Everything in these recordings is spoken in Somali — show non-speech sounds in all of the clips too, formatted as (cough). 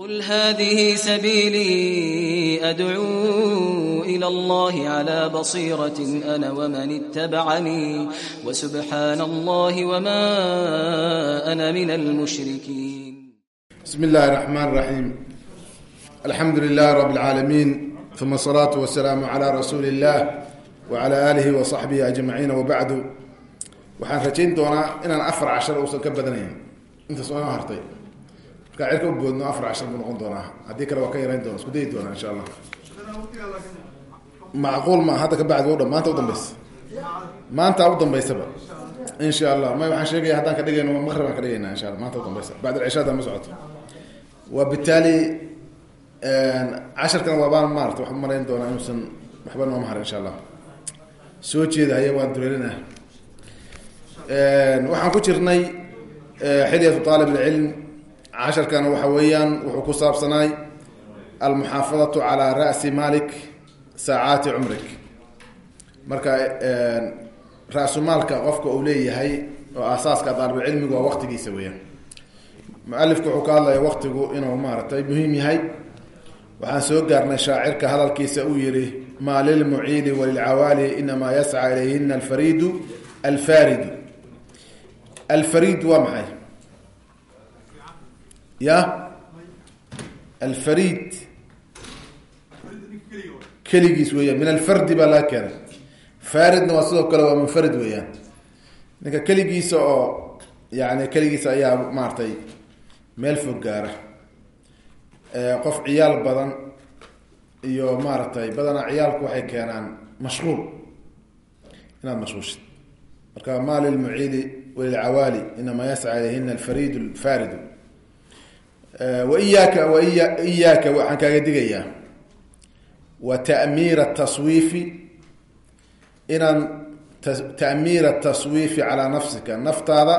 قل هذه سبيلي أدعو إلى الله على بصيرة أنا ومن اتبعني وسبحان الله وما أنا من المشركين بسم الله الرحمن الرحيم الحمد لله رب العالمين ثم الصلاة والسلام على رسول الله وعلى آله وصحبه أجمعين وبعد waxaan rajayn doonaa inaan afar cashar uusan ka badanayn inta soo hartay markaa cirka u boodno afar cashar buu noqon doonaa. Haddii kale waa ka yarayn doona isku dayi doonaa insha allah macquul ma hadda ka bacdi o dhan maanta udambeysa maanta u dambeysaba insha allah may waxaan sheegaya haddaan ka dhigayno maqrib aan ka dhigayna insha allah maanta udambeysa bacd alcisha hadda ma socoto. Wa bitaali casharkan waabaan maarata waxaan marayn doonaa inuusan waxba nooma harin insha allah soo jeeda haya waan dureerinah waxaan ku jirnay xilyatu aalib اlcilm casharkana waxa weeyaan wuxuu ku saabsanaay almuxaafadatu calaa ra'si malik saacaati cumrik. Marka ra-sumaalka qofka uu leeyahay oo aasaaska daalibulcilmigu waa waqtigiisa weeyaan. Mualifku wuxuu ka hadlaya waqtigu inuu maaragtay muhiim yahay. Waxaan soo gaarnay shaacirka hadalkiisa uu yihi maa lilmuciidi walilcawaali inamaa yasca ilayhina alfariidu ya alfarid keligiis weeyaan min alfardi baa laga keenay faridna waa sidoo kale waa munfarid weeyaan ninka keligiisa oo yani keligiisa ayaa maaragtay meel fog gaara qof ciyaal badan iyo maaragtay badanaa ciyaalku waxay keenaan mashquul inaad mashquulshid marka ma lilmuciidi walilcawaali inamaa yasca ilayhina alfarid lfaridu waiyaaka waiya iyaaka waxaan kaaga digayaa. Wa ta'miira taswiifi inaan ta'miira taswiifi calaa nafsika naftaada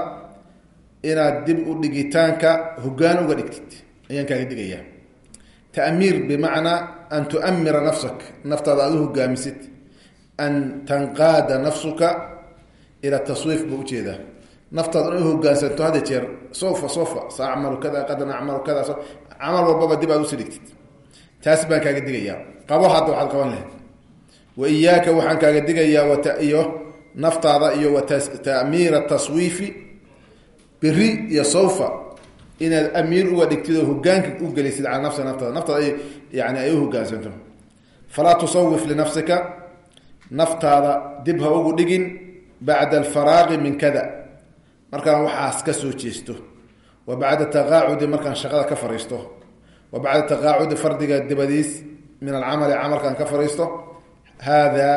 inaad dib u dhigitaanka hogaan uga dhigtid ayaan kaaga digayaa. Ta'miir bimacnaa an tu'mira nafsak naftaada aada u hogaamisid an tanqaada nafsuka ila taswiif buu u jeedaa naftaad inay hogaansanto hadda jeer sofa sofa sa kada qadan acmalu kada camal walbaba dib aad u sii dhigtid. Taas baan kaaga digayaa. Qabo hadda waxaad qaban lahayd. Wa iyaaka waxaan kaaga digayaa waiyo naftaada iyo wa ta'miira taswiifi beri iyo sofa inaad amiir uga dhigtid oo hogaanka u gelisid calaa nafsi naftaada. Naftaada yani ay u hogaansanto falaa tusawif linafsika naftaada dib ha ugu dhigin bacda alfaraaqi min kada markaan waxaas ka soo jeesto wa bacda taqaacudi markaan shaqada ka fariisto wa bacda taqaacudi fardiga dabadiis min alcamali camalkaan ka fariisto hada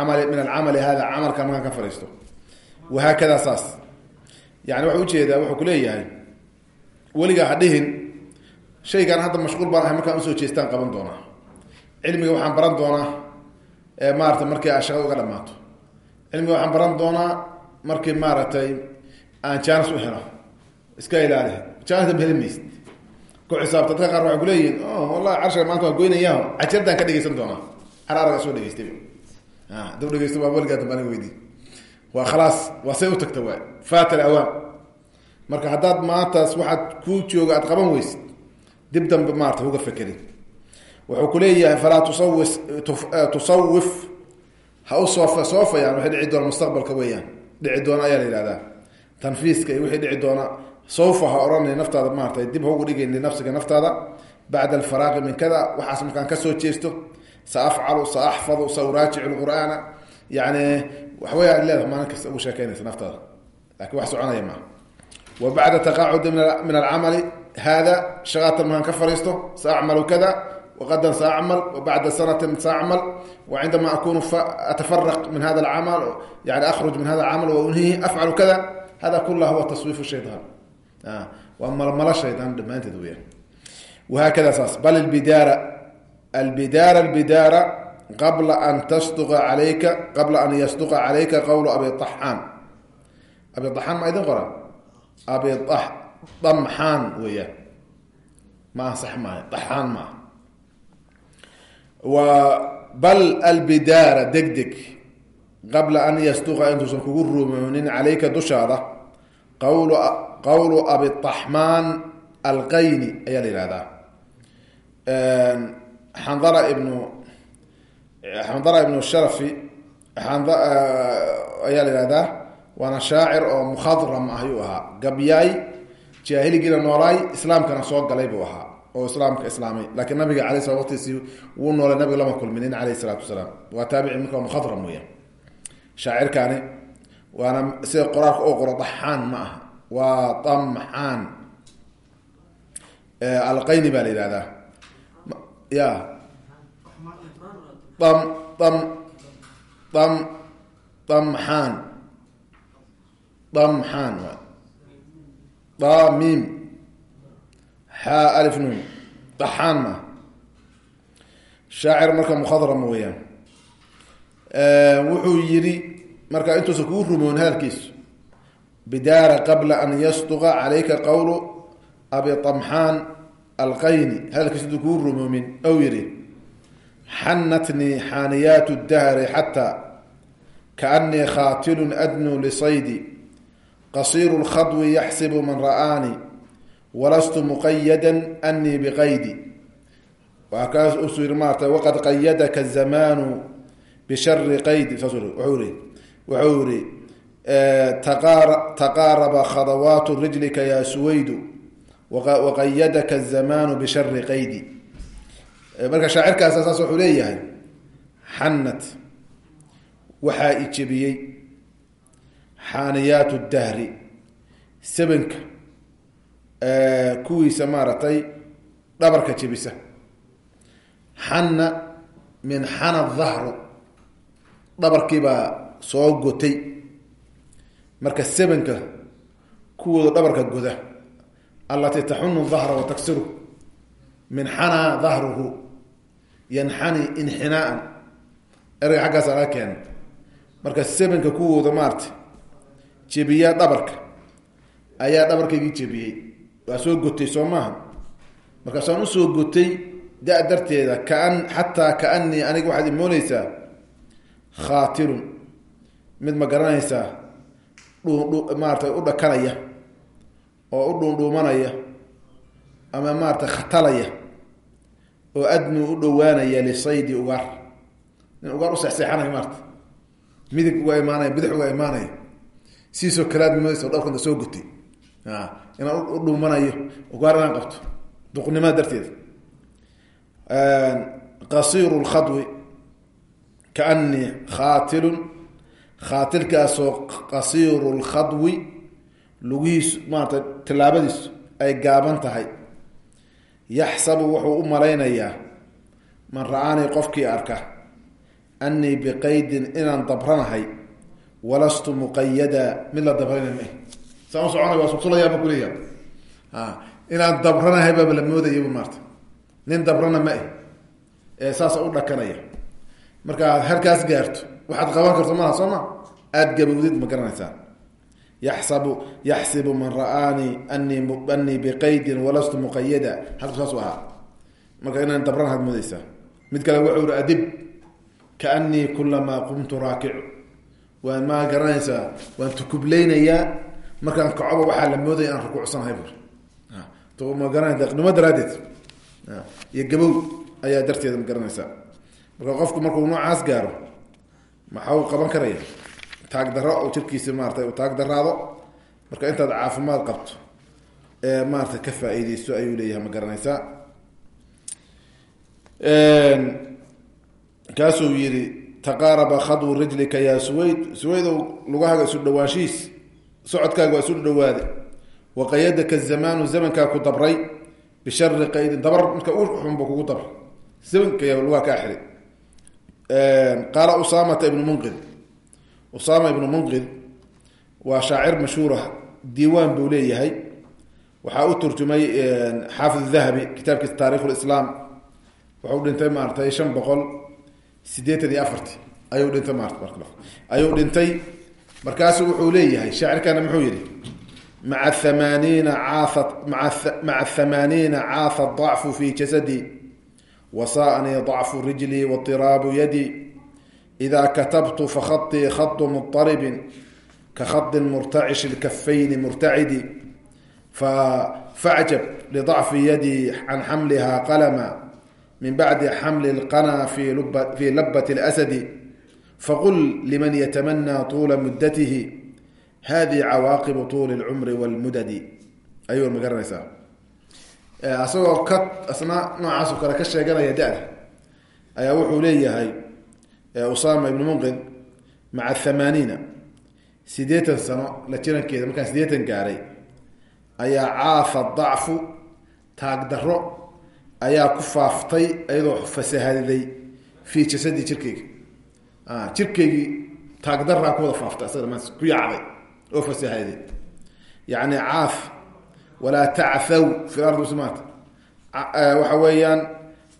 amali min alcamali hada camalkaan markaan ka fariisto. Wahaakada saas. Yani waxau u jeedaa wuxuu kuleeyahay weligaa ha dhihin shaygaan hadda mashquul baan ahay markaan u soo jeestaan qaban doonaa. Cilmiga waxaan baran doonaa maarata markii a shaqada uga dhamaato cilmiga waxaan baran doonaa markii maaragtay aan jaanis u helo. Iska ilaali. Heli maysid ku xisaabta. Dadka qaar waxay kuleeyihin wallahi carshiga maanta waan goynaya cajiradaan ka dhegeysan doonaa araaraga soo dhegeystay dab dhegeysta waa weligaa dambe aniga weydi. Waa khalaas. Waa say u tagta waay fat alawaan marka haddaad maantaas waxaad kuu jooga aad qaban weysid dib dambe maarata uga fekerin. Wuxuu kuleeyahay falaa tusawis tusawif ha u soofa soofayaan. Waxay dhici doona mustaqbalka weeyaan. Dhici doona ayaa la yihahdaa tanfiiska iyo wixii dhici doona sawfa ha odhanay naftaada maaratay dib ha ugu dhigayni nafsiga naftaada. Bacda alfaraaqi min kada waxaas markaan ka soo jeesto. Sa afcalu sa sa lqur'aana yani waxwey ad leedahay maalin kasta ugu sheekeynaysa naftaada. Lakin wax soconaya maa wa taqaacudi min alcamali hada shaqaatan markaan ka fariisto sa kada wqadan saacmal wbacda sanati saacmal wacindama akunu atafaraq min hada alcamal yani akhruj min hada alcamal waunhihi afcalu kada hada kulaha huwa taswiif shayaan waa malmalo shaydaan dhamaanteed weyaan wahaakada saas bal bidaara albidaara albidaara qabla an tasduqa alayka qabla an yasduqa calayka qowlu abi axaan abi axaan ma idin qoran abi damxaan weeyaan ma ansax maayo daxaan maaha bal albidaara deg deg qabla an yasduqa intuusan kugu rumoonin calayka dushaada qawlu abiaxmaan alqayni ayaa la yihahdaa xandala ibnu xandala ibnu sharafi ayaa la ihahdaa waana shaacir oo mukhadram ah ayuu ahaa. Gabyaay jaahiligiina noolaay islaamkana soo galay buu ahaa oo islaamka islaamay. Laakiin nabiga alay sla waqtiisii wuu noolay nabiga lama kulminin aleyh isalaatu wasalaam. Waa taabici marka mukhadram weya shaacirkaani waana sida qoraalka oo qoro daxaan ma aha waa damxaan alqayni baa la yihahdaa ya. Dam dam dam damxaan damxaan damim xaa alif nuun. Daxaan ma shaacir marka mukhadram weeyaan. Wuxuu yidhi marka intuusan kuu rumoon hadalkiisu bidaara qabla an yasduqa calayka qowlu abi tamxaan alqayni. Hadalkiisu intuu kuu rumoomin ou yihi xanatnii xaaniyaat dahri xataa kaanii khaatilun adnuu lisaydi qasiiru lkhadwi yaxsibu man ra'aanii walastu muqayada anii biqaydi. Waa kaas usuu yii maarata waqad qayadaka zamaanu bishari qaydi. Saas wuxuu wuxuu yihi taqaaraba khadawaatu rijlika ya suwaydu waqayadaka zamaanu bishari qaydi. Marka shaacirkaas saas wuxuu leeyahay xanat waxaa ijebiyey xaaniyaat dahri sebenka kuwiisa maaragtay dhabarka jebisa. Xanna min xana dahru dhabarkiibaa soo gotay. Marka sebenka kuwooda dhabarka goda allatii taxunu dahra wa taksiru min xanaa dahruhu yanxani inxinaaan erga xaggaasa laga keena marka sebenka kuwooda maarata jebiya dhabarka ayaa dhabarkaygii jebiyey. Waa soo gotay soo maaha. Markaasaan u soo gotay da darteeda kaan xataa kaanii aniga waxaad imooneysaa khaatilun mid ma garanaysaa maarata u dhakanaya oo u dhuundhuumanaya ama maarata khatalaya oo adnuu u dhowaanaya lisaydi ugaar. Nin ugaar u seexseexanaya maarata midig uga imaanaya bidix uga imaanaya. Sidiisoo kalead moodeysa dhowrkanta soo gotay inaan u dhuumanayo ugaar inaan qabto. Duqnimada darteeda qasiiru lkhadwi kaanii khaatilun khaatilkaasoo qasiiru lkhadwi lugihiisu maarata tilaabadiisu ay gaaban tahay. Yaxsabu wuxuu u malaynayaa man ra'aanii qofkii arka anii biqaydin inaan dabranahay walastu muqayada mid la dabrana ma saan u soconay waa sulsulayaaba kuleeya inaan dabranahay baaba la moodayaba maarta. Nin dabrana ma eh ee saasa u dhakanaya. Markaad halkaas gaarto waxaad qaban karto maaha soo ma? Aada gabowdid ma garanaysaa. Yaxsabu yaxsibu man ra'aanii anii anii biqaydin walastu muqayada halku saasu ahaa. Marka inaan dabranahaad moodeysaa mid kale wuxuu ihi adib kaanii kulamaa qumtu raakicu. Waan maa garanaysaa waan tukubleynayaa markaan kacoba waxaa la moodaya aan rukuucsanahay bur. Ma garana deqnimo daraadeed iyo gabow ayaa darteeda ma garanaysaa. Marka qofku markuu noocaas gaaro maxaa uu qaban karaya? Taag daro oo jirkiisa maarata uu taag daraado marka intaad caafimaad qabto ee maarata ka faa-iideysto ayuu leeyahay ma garanaysaa? Kaasuu yihi taqaaraba khadwu rijlika yaa suwayd. Suwaydow lugahaga isu dhawaanshihiis socodkaaga waa isu dhawaaday waqayadaka zamaanu zamankaa ku dabray bishari qaydin dabar. Marka uxunba kugu dabray zamanka lugaa kaa xiray qaala usaamata ibnu munqid. Usaama ibnu munqid waa shaacir mashhuura diiwaan buu leeyahay. Waxaa u turjumay xaafid dahabi kitaabkiisa taarikh lislaam wuxuu dhintay maaratay shan boqol sideetan iyo afarti. Ayuu dhintay maarata ayuu dhintay markaasu wuxuu leeyahay shaacirkana muxuu yihi maa amaaniina caaa maca hamaaniina caatha dacfu fi jasadi wasaanii dacfu rijlii wairaabu yadi ida katabtu fakhaطii khadu muطaribin ka khadi murtacish اlkafayni murtacidi facjab lidacfi yadi can xamliha qalma min bacdi xamli اlqana fi labat اlasadi faqul liman yatamanaa tuula mudatihi hadihi cawaaqibu tuuli اlcumri wاlmudadi ayuu ma garanaysaa asagoo ka asna noocaas oo kale ka sheeganaya da-da ayaa wuxuu leeyahay usama ibn munqid maca thamaaniina sideetan sano la jirankeeda markaan sideetan gaaray ayaa caafa dacfu taagdaro ayaa ku faaftay iyadoo fasahadiday fii jasadii jirkeyga jirkeygii taagdaraa ku wada faaftay asaga ma ku yaacday oo fasahadiday. Yani caaf walaa tacthaw fi lardi smaata waxa weeyaan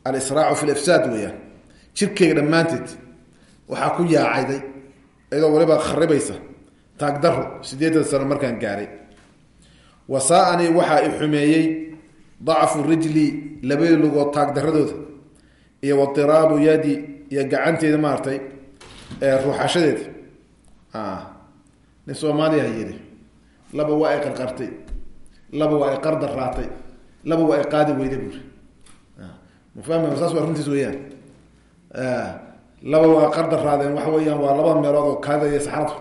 alisraacu fi lifsaad weeyaan. Jirkeyga dhammaanteed waxaa ku yaacayday iyadoo waliba kharibaysa taagdaro sideetan sano markaan gaaray. Wasaa-anii waxaa i xumeeyey dacfu rijli labadii lugood taagdaradooda iyo wadiraabu yadi iyo gacanteeda maaragtay ruuxashadeeda. Nin soomaaliya yidhi laba waa ay qarqartay laba waa ay qardaraatay laba waa ay qaadi weyday buuri mafahmi saas waa runtiis weyaan laba waa qardaraadeen waxa weeyaan waa laba meelood oo kaadida iyo saxradu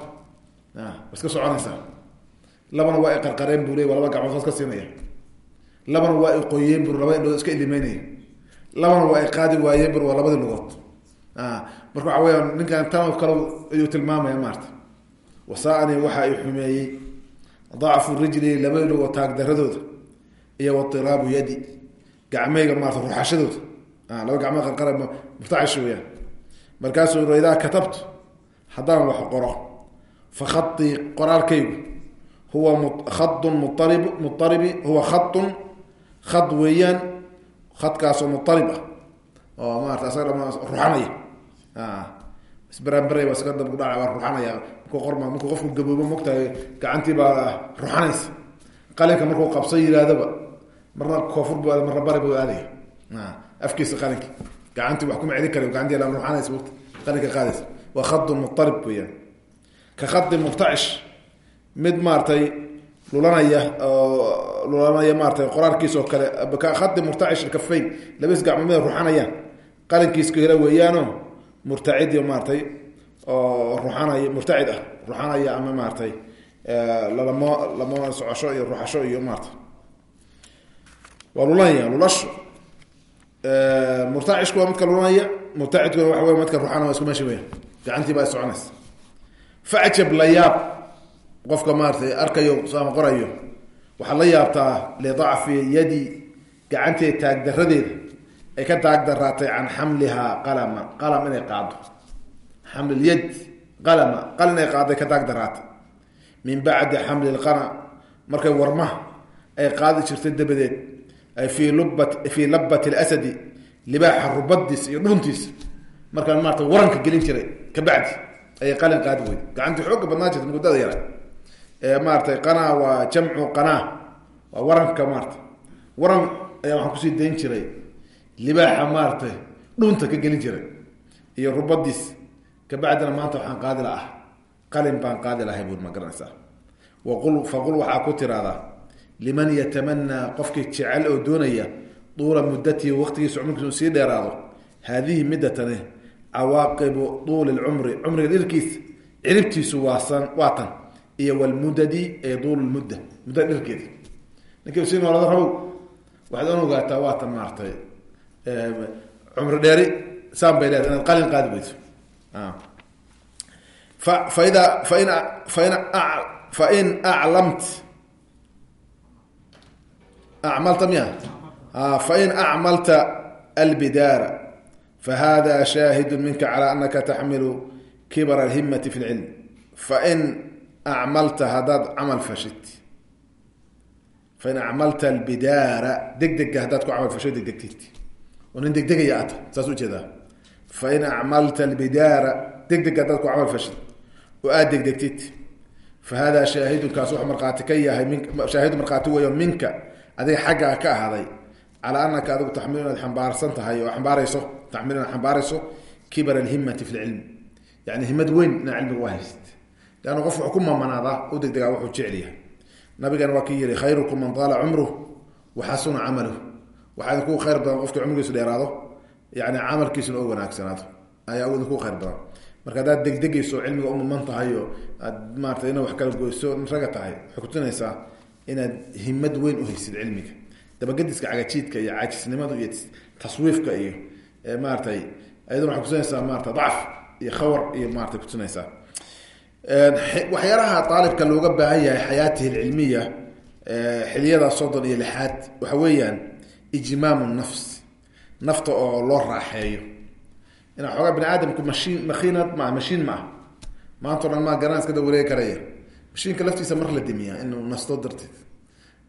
wa iska soconaysaa labana waa ay qarqareen buu ley waa laba gacmood ka siinaya. Labana waa qoyeen bur laba indhood iska ilimeynaya labana waa ay qaadi waayeen bur waa labadii lugood. Marka waxa weyaan ninkan tan kale ayuu tilmaamaya maarata wasaa-ani waxa ay xumeeyey dacfu rijli labadii lugood taagdaradooda iyo watiraabu yadi gacmeyga maarata ruxashadooda laba gacmood qarqara murtacish weyaan markaasuu yiri idaa katabtu haddaan wax qoro fa khaii qoraalkaygu huwa khadun muarib muaribi huwa khadun khad weeyaan khadkaasoo muarib ah oo maarata asaga dhama ruxanaya isbaraanbaray waa iska dabkudhaca waa ruxanaya markuu qorma markuu qofku gaboobo mogtahay gacantii baa ruxanaysa qalinka markuu qabsan yihahdoba marna koofur bu aada marna bari bu aadaya. Afkiisa qalinki gacantii wax kuma celin kara gacantii la ruxanaysa qalinka qaadaysa. Waa khadun muarib weeyaan. Ka khadin murtacish mid maaratay lulanaya lulanaya maaratay qoraalkiis oo kale ka khadi murtacish kafayn labis gacmood mida ruxanayaan qalinkiiska hela weeyaano murtacid maaratay oo ruxanaya murtacid ah ruxanaya ama maaratay lalamo lamo socosho iyo ruxasho iyo maarata waa lulanaya lulasho. Murtacishku waa midka lulanaya murtacidkuna waxa wey midka ruxana waa isku meesha weya gacantii baa soconaysa. Facjab la yaab qofka maaratay arkayo ama qorayo waxaad la yaabtaa lidacfi yadi gacanteeda taagdaradeeda ay ka taagdaraatay can xamlihaa qalama qalam inay qaado xamlilyad qalama qal inay qaado ay ka taagdaraatay min bacdi xamli lqana markay warmaha ay qaadi jirtay dabadeed ay fii lubat fii labat lasadi libaaxa rubadiisa iyo dhuntiisa markaan maarata waranka gelin jiray kabacdi ayay qalin qaadi weyday. Gacantii xooga badnaan jirta muddada yara maaratay qanaa waa jamcu qanaa waa waranka maarata waran ayaa waxaan ku sii dayn jiray libaaxa maaratay dhunta ka gelin jiray iyo rubadiis kabacdina maanta waxaan qaadi la ah qalin baan qaadi lahay buur ma garanaysaa. Waqul faqul waxaa ku tiraahdaa liman yatamanaa qofkii jecel oo doonaya duula muddatihi waqtigiisa cumrigiisa uu sii dheeraado haadihi middatane cawaaqibu duuli lcumri cumriga dhirkiisa ciribtiisu waasan waa tan iyo wlmudadi ee duul mudda muddada dhirkeeda ninki sii noolada rabow waxaad on ogaataa waa tan maaratay cumri dheeri saan bay leedahay inaad qalin qaadi weyso faida fain fain fain aclamt acmalta miya fain acmalta albidaara fahada shaahidu minka calى anaka taxmilu kibr alhimati fi lcilm fain acmalta haddaad camal fashid fain acmalta albidaara deg dega haddaad ku camal fasho degdegtid nin degdegaya ata saas u jeedaa fain acmalta albidaara degdeg haddaad ku camal fashid oo aada degdegtid fa hada shaahidun kaas wax markhaati ka yahay min shaahidu markhaati weeyo minka adiga xaggaa ka ahaaday. Calaa anaka adigu taxmilu inaad xambaarsan tahay oo ambaarayso taxmilu inaad xambaarayso kibar alhimati fi lcilm yani himad weyn inaa cilmiga u hayst leanna qof wuxuu ku mamanaadaa u degdegaa wuxuu jecelyahay nabigana waa kii yihi khayrukum man taala cumruh wa xasuna camaluh waxaa idinku khayr badan qofkii cumrigiisu dheeraado. Yani camalkiisuna oo wanaagsanaado ayaa idinku khayr badan. Marka haddaad degdegayso cilmiga umuman tahay oo aad maarata ina wax kala goyso raga tahay waxay kutusinaysaa inaad himad weyn uhaysid cilmiga. Dabagediska cagajiidka iyo caajisnimada iyo taswiifka iyo maaratay ayaduna waxay kutusinaysaa maarata dacf iyo khawar iyo maratay kutusinaysaa waxyaalaha aalibka looga baahan yahay xayaatihi lcilmiya xiliyada soddon iyo lixaad waxa weeyaan ijmaamu nafs nafta oo loo raaxeeyo. Ina xoogaa bini aadamku mashiin makiinad maa mashiin ma ah. Maantao dhan maa garaan iska da wareegi karaya mashiinka laftiisa mar la dimiyaa inuu nasto darteed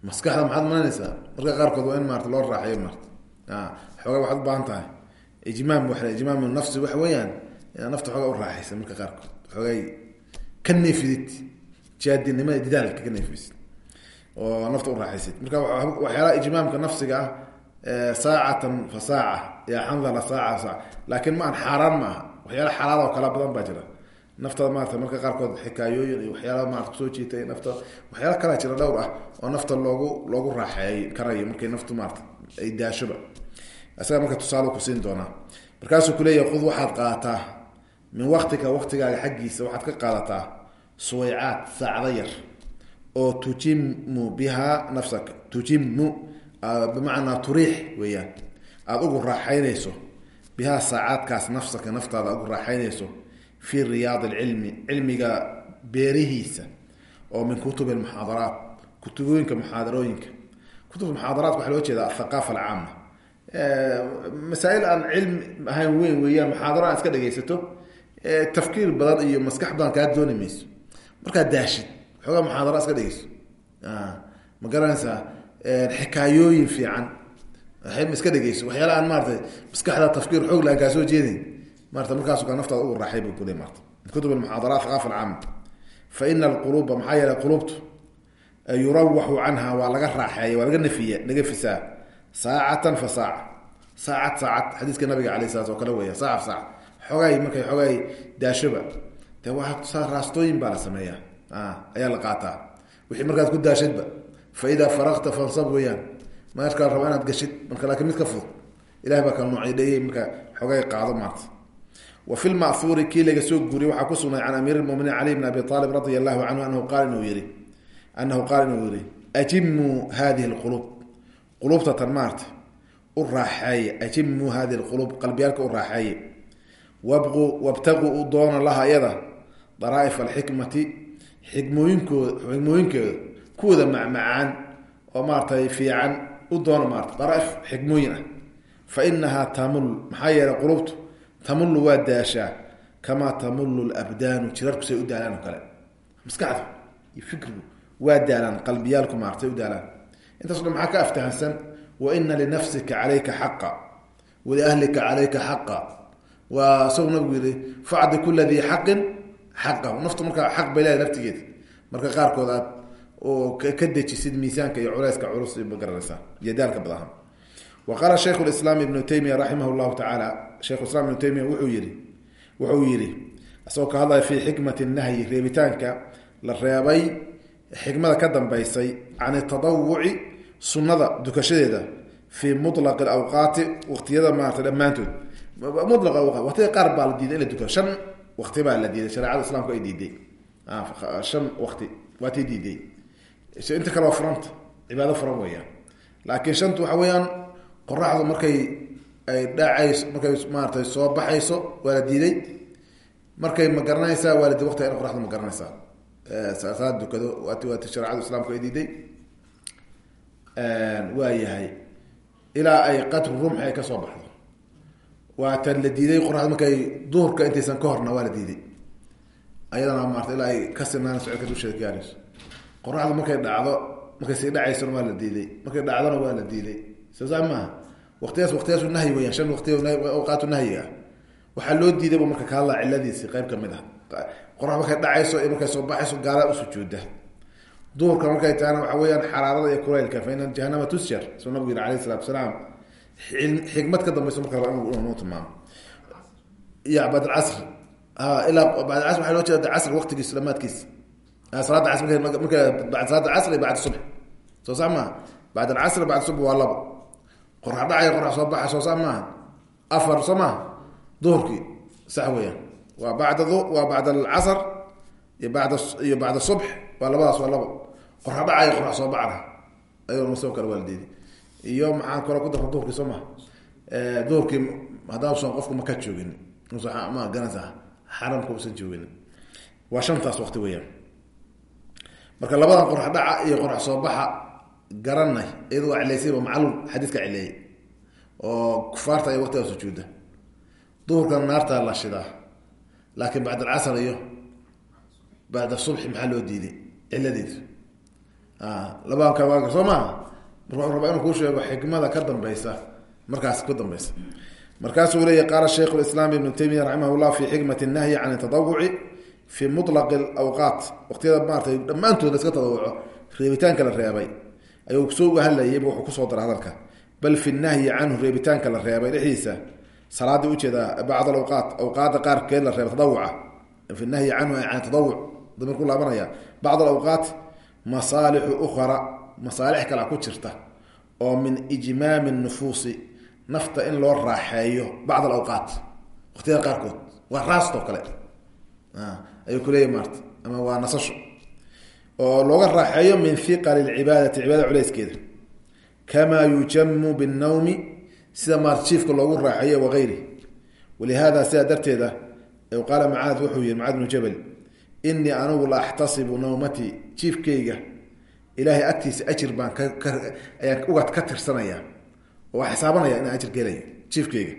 maskaxda maxaad malanaysaa? Marka qaarkood waa in maarata loo raaxeeyo maarata xoogaa waxaad ubaahan tahay. Ijmaam wa ijmaam nafsi waxa weeyaan inaad nafta xoogaa u raaxaysa marka qaarkood. Xoogay ka neefidid jaadinimada didaalka ka neefisid oo nafta u raaxaysid. Marka waxyaalaha ijmaamka nafsiga ah saacatan fa saaca. Ya xandala saaca saaca laakiin ma an xaaraan ma aha waxyaala xalaal oo kala badan baa jira. Naftada maarata marka qaarkood xikaayooyin iyo waxyaala maarata ku soo jiitay nafta. Waxyaala kalaa jira dhowr ah oo nafta loogu loogu raaxeey karayo markay naftu maarata ay daashoba isaga marka tusaale kusiin doonaa. Markaasuu kuleeyahay khud waxaad qaadataa. Min waktika waktigaaga xaggiisa waxaad ka qaadataa suwaycaad saacdo yar. Oo tujimu bihaa nafsaka. Tujimu bimacnaa turiix weeyaan. Aada ugu raaxaynayso bihaa saacaadkaas nafsaka naftaada ugu raaxaynayso fii riyaad alcilmi cilmiga beerihiisa oo min kutubi almuxaadaraat kutubooyinka muxaadarooyinka. Kutub muxaadaraat waxaa loo jeeda athaqaafa alcaama masaa-il aan cilmi ahayn weyn weeyaan muxaadaro aan iska dhegaysato tafkiir badan iyo maskax badan kaa dooni mayso. Markaad daashid xoogaa muxaadara iska dhegeyso ma garanaysaa xikaayooyin fiican. Iska dhegeyso? Waxyaala aan maaratay maskaxda tafkiir xoog la aan kaa soo jeedin. Marata markaasu kaa naftaada ugu raaxay bu kule marata kutub almuxaadaraat thaqaafa alcaama fa ina alquluuba maxaa yeelay quluubtu yurawaxu canha waa laga raaxeeya waa laga nafiya nagafisaa saacatan fa saaca saacad saacad. Xadiiska nabiga alay salaat oo kale weya saaca saac. Xoogay markay xoogay daashoba de waa raastooyin baa la sameeyaa. Ayaa la qaataa. Wixii markaad ku daashadba fa idaa faraqta fansab weyaan markaa raba inaad gashid marka laakiin mid ka fudud ilahi baa kala noocydheeyey marka xoogay qaado maarta wa fi lma'huuri kii laga soo guuriyey waxaa ku sugnay can amiir lmuminiin cali bn abi aalib radia allahu canhu anahu qaal inuu yihi anahu qaal inuu yihi ajimuu hadihi lquluub quluubta tan maarta u raaxeeye ajimuu hadihi lquluub qalbiyaalka u raaxeeye wabquu wabtaquu u doona laha iyada daraaif alxikmati xikmooyinkooda xikmooyinkeeda kuwooda macmacaan oo maaratay fiican u doona maarata daraaif xikmooyin ah. Fa inahaa tamul maxaa yeelay qulubtu tamullu waa daashaa kamaa tamullu labdaanu jirarku say u daalaan oo kale. Maskaxdu iyo fikrigu waa daalaan qalbiyaalku maaratay u daalaan. Intaas dhan maxaa ka aftahansan? Wa ina linafsika calayka xaqa waliahlika calayka xaqa. Waa nabigu yihi facdi kula xaqin xaqahu naftu markaa xaq bay leedahay naftigeeda marka qaarkood aad oo ka dejisid miisaanka iyo culeyska culus ma garanaysaa iyo daalka badahan wa qaala ibnu taymiya raximah llahu tacaala shaykhu islam ibnu taymiya wuxuu yihi wuxuu yihi isagoo ka hadlaya fi xikmati nahyi reebitaanka la reebay xikmada ka dambeysay can tadawuci sunnada dukashadeeda fii mulaqi awqaati waqtiyada maarata dhammaantood. Mulaq waqtiga qaar baa la diiday in la dukado shan waqti baa la diiday shareecada islaamku ay diiday shan waqti waatay diiday inta kale waa furanta cibaado furan weeyaan. Laakiin shantu waxa weeyaan qoraxdu markay ay dhacayso markay maaratay soo baxayso waa la diiday. Markay ma garanaysaa waa la di waqtiga in qoraxdu ma garanaysaa salaad dukado waati shareecadu islaamku ay diiday. Waa yahay ilaa ay qadru rumxi ay ka soo baxdo. Waatan la diiday qoraxda markay duhurka intaysan ka horna waa la diiday. Ayadana maarata ilaa ay ka sinaanayso cirka dusheeda gaarayso qoraxdu markay dhacdo markay sii dhacaysona waa la diiday markay dhacdona waa la diiday soo saa maaha. Waqtigaas waqtigaasu nahyi weyaan shan waqti awqaatu nahyiga. Waxaa loo diidayba marka ka hadlaa ciladiisi qayb ka mid ah. Qorax markay dhacayso iyo markay soo baxayso gaala usujuuda duhurka markay tahana waxa weyaan xaraarada iyo kulaylka fa ina jahanama tusjar. Suu nabigu yiri alayh salatu salaam xikmad ka dambayso marka inuu tilmaamo iyo bacd alcasr ilaa bacd casr loo jeeda casr waqtigiisa dhamaadkiisa salaada casr marka bacd salaada casr iyo bacd subx soo saa maaha? Bacd alcasr bacd subx waa labo. Qorax dhacaya qorax soo baxa soo saa maaha? Afar soo maha duhurkii sax weeyaan. Waa bacda waa bacda alcasr iyo bada iyo bacda subx waa labadaas waa labo. Qorxa dhacaya qorx soo bacda. Ayagona soo kale waalideedi. Iyo maxaa kaloo ku darta duhurkii soo maha duhurkii xaramka usan marka labadan qorx dhaca iyo qorx soo baxa garanay iyado waa cilaysayba macluum xadiiska cileeyay oo kufaarta ay waqtigaa sujuuda duhurkan naartaa la shidaa laakiin bacd alcasr iyo bacda subxi maxaa loo diiday? Ciladeedu labadan kale soo maaha? Marka wuxuu rabaa inuu kuu sheego xikmada ka dambeysa markaas ka dambeysa markaasuu leeya qaala shaykh lislaam ibnu taymiya raximah fi xikmat nahyi can tadawuci fi mulaq awqaat waqtiyada maaratay dhammaantood la iska tadawuco reebitaanka la reebay ayuu soo uga wuxuu ku soo dara hadalka bal fi nahyi canhu reebitaanka la reebay dhexdiisa salaadii u jeedaa bacd awqaat awqaada qaarkeed la reebay tadawuca fi nahyi canhu can tadawuc damir ku laabanaya bacd alawqaat masaalixu ukhra masaalix kala ku jirta oo min ijmaami nufuusi nafta in loo raaxeeyo bacd alawqaat waqtiyada qaarkood waa raastoo kale ayuu kuleeyahy maarta ama waa nasasho. Oo looga raaxeeyo min hiqali lcibaadati cibaadada culeyskeeda. Kamaa yujamu binnawmi sida maarta jiifka loogu raaxeeyo wagayri walihada sidaa darteeda qaala macaad wuxuu yihi macaad bnu jabal inii anigu la axtasibu nawmatii jiifkayga ilaahay agtiisa ajir baan ayaan uga ka tirsanaya oo xisaabanaya inaan ajir gelayo jiifkayga.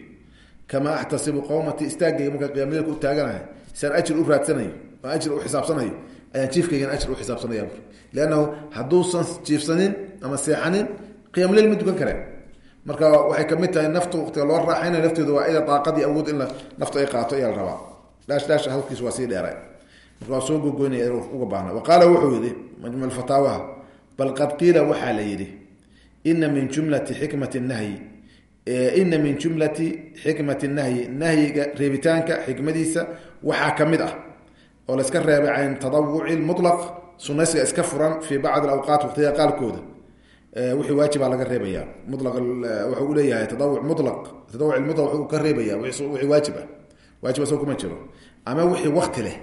Kamaa axtasibu qawmatii istaagayga markaa qiyamleelka u taaganahay siaan ajir u raadsanayo aan ajir u xisaabsanayo ayaan jiifkaygan ajir u xisaabsanaya leannahu hadduusan jiifsanin ama seexanin qiyamleel ma dukan kareen marka waxay ka mid tahay naftu waqtiga loo raaxaynay nafteedu waa ida daaqadii awood in naftu ay qaato ayaa la rabaa. Dhaash dhaash halkiis waa sii dheera marka waa uga baahna. Wa wuxuu yihi majmuc fataawaha bal qad qiila waxaa la yidhi ina min jumlati xikmati nahyi. Ina min jumlati xikmati nahyi. Nahyiga reebitaanka xikmadiisa waxaa ka mid ah oo la iska reebay can tadawuci mulaq sunaysiga iska furan fii bacdi awqaat waqtiga qaalkooda. Wixii waajibaa laga reebaya mulaq wuxuu u leeyahay tadawuc mulaq tadawuc mulaq wuxuu ka reebaya wixii waajib ah. Waajib asoo kuma jiro. Ama wixii wakti leh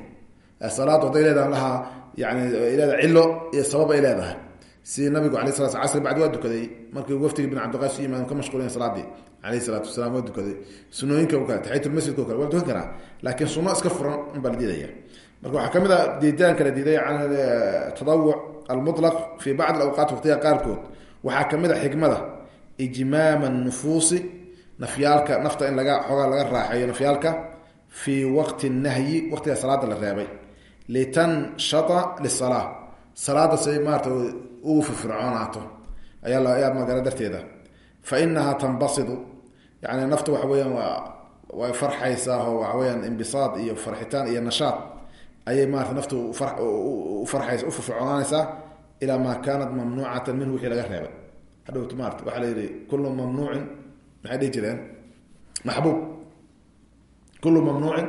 salaad hadday leedahay lahaa yani leedahay cilo iyo sabab ay leedahay si nabigu alay sala casri bacdi waa dukaday. Markii waftigii bin cabdiqaas imaan ka mashquuliyen salaadii alayh salaatu wasalaam waa dukaday. Sunooyinka kale taxiyatulmasjidka kale waa dukan karaa laakiin suno iska furan un baa la diidaya. Marka waxaa ka mid a diidaanka la diiday can tadawuc almutlaq fi bacdi awqaat waqtiga qaarkood. Waxaa ka mid a xikmada ijmaama nufuusi nafyaalka nafta in laga xoogaa laga raaxeeyo nafyaalka fii waqti nahyi waqtiga salaada la reebay. Litanshata lisala salaada say maarata ugu firfircoonaato. Ayaa ayaa magalo darteeda. Fa inahaa tanbasidu yani nafta waxa weyaan waa way farxaysaa oo waxa weyaan imbisaad iyo farxitaan iyo nashaad. Ayay maarata nafta ufaraysa ufirfircoonaanaysaa ilaa maa kaanat mamnuucatan minhu wixii laga reebay. Hadhowt maarata waxaa la yihi kullu mamnuucin maxay dhihi jireen? Maxbuub. Kullu mamnuucin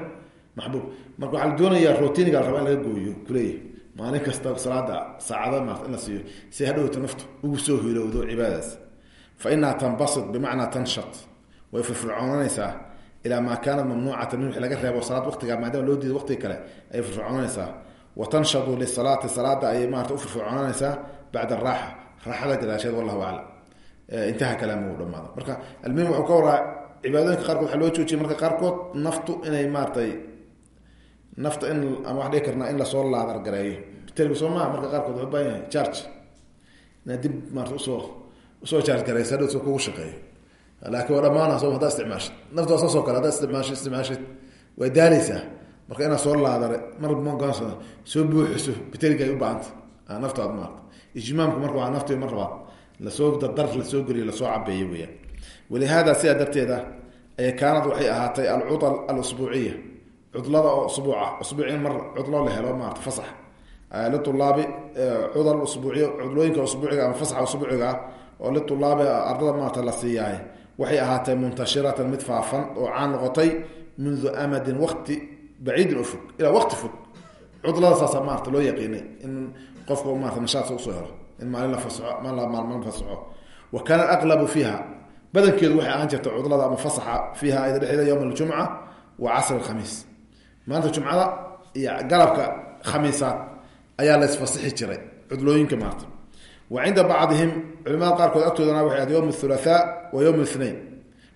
maxbuub. Marka waxaa la doonayaa rotiniga la rabaa in laga gooyo kuleeyahy maalin kasta salaada saacada maarta in la siiyo. Si hadhowta naftu ugu soo hilowdo cibaadadaas fa inaha tanbasit bimacnaa tanshat way firfircoonanaysaa. Ilaa maa kaanat mamnuucatan min wixii laga reebo salaad waqtiga maadaama loo diido waqtiga kale ayay firfircoonanaysaa. Wa tanshadu lisalaati salaada ayay maarata u firfircoonanaysaa bacda araaxa raaxada gadaasheed wallahu aclam. Intaha kalaamu dhamaado marka almuhim wuxuu ka waraa cibaadooyinka qaarkood waxaa loo joojiyay marka qaarkood naftu inay maaratay nafta in ama wax dhigi karnaa in la soo laadar gareeyo telg soo maha marka qaarkood wuxuu baahan charge. Inaad dib maarata u soo u soo charge gareysa hadhow soo kugu shaqeeyo. Laakiin waa dhamaana soo haddaa isticmaashid. Nafta waa saasoo kale haddaa isticmaashid isticmaashid way daaleysaa. Marka inaad soo laadare mar magoonsa soo buuxiso bitelga ay u baahanta naftaad maarata ijmaamku marka waa nafti mar labaad la soo dardar la soo geliyo la soo cabeeyo weyaan walihaada sidaa darteeda ay kaanad waxay ahaatay alcudal alusbuuciya cudlada oo usbuuca usbuuc in mar cudlo la helo maarata fasax. Liulaabi cudal usbuuciy cudlooyinka usbuuciga ama fasaxa usbuuciga ah oo litulaabi ardada maarata la siiyahay waxay ahaatay muntashiratan mid faafan oo caan noqotay mundu amadin waqti baciidin oo fog ilaa waqti fog cudlada saasa maarata loo yaqiinay in qofka maarata nashaadka u soo helo in maalin la fasaxo maalin maalmo la fasaxo. Wa kaana aqlabu fiiha badankeedu waxay ahaan jirta cudlada ama fasaxa fiiha ayda dhexeeda yowma aljumca wa casr alkhamiis maanta jumcada iyo galabka khamiisaad ayaa la isfasixi jiray cudlooyinka maarta wa cinda bacdihim culimada qaarkood agtoodana waxay ahayd yowm thulathaa wa yowm ithnain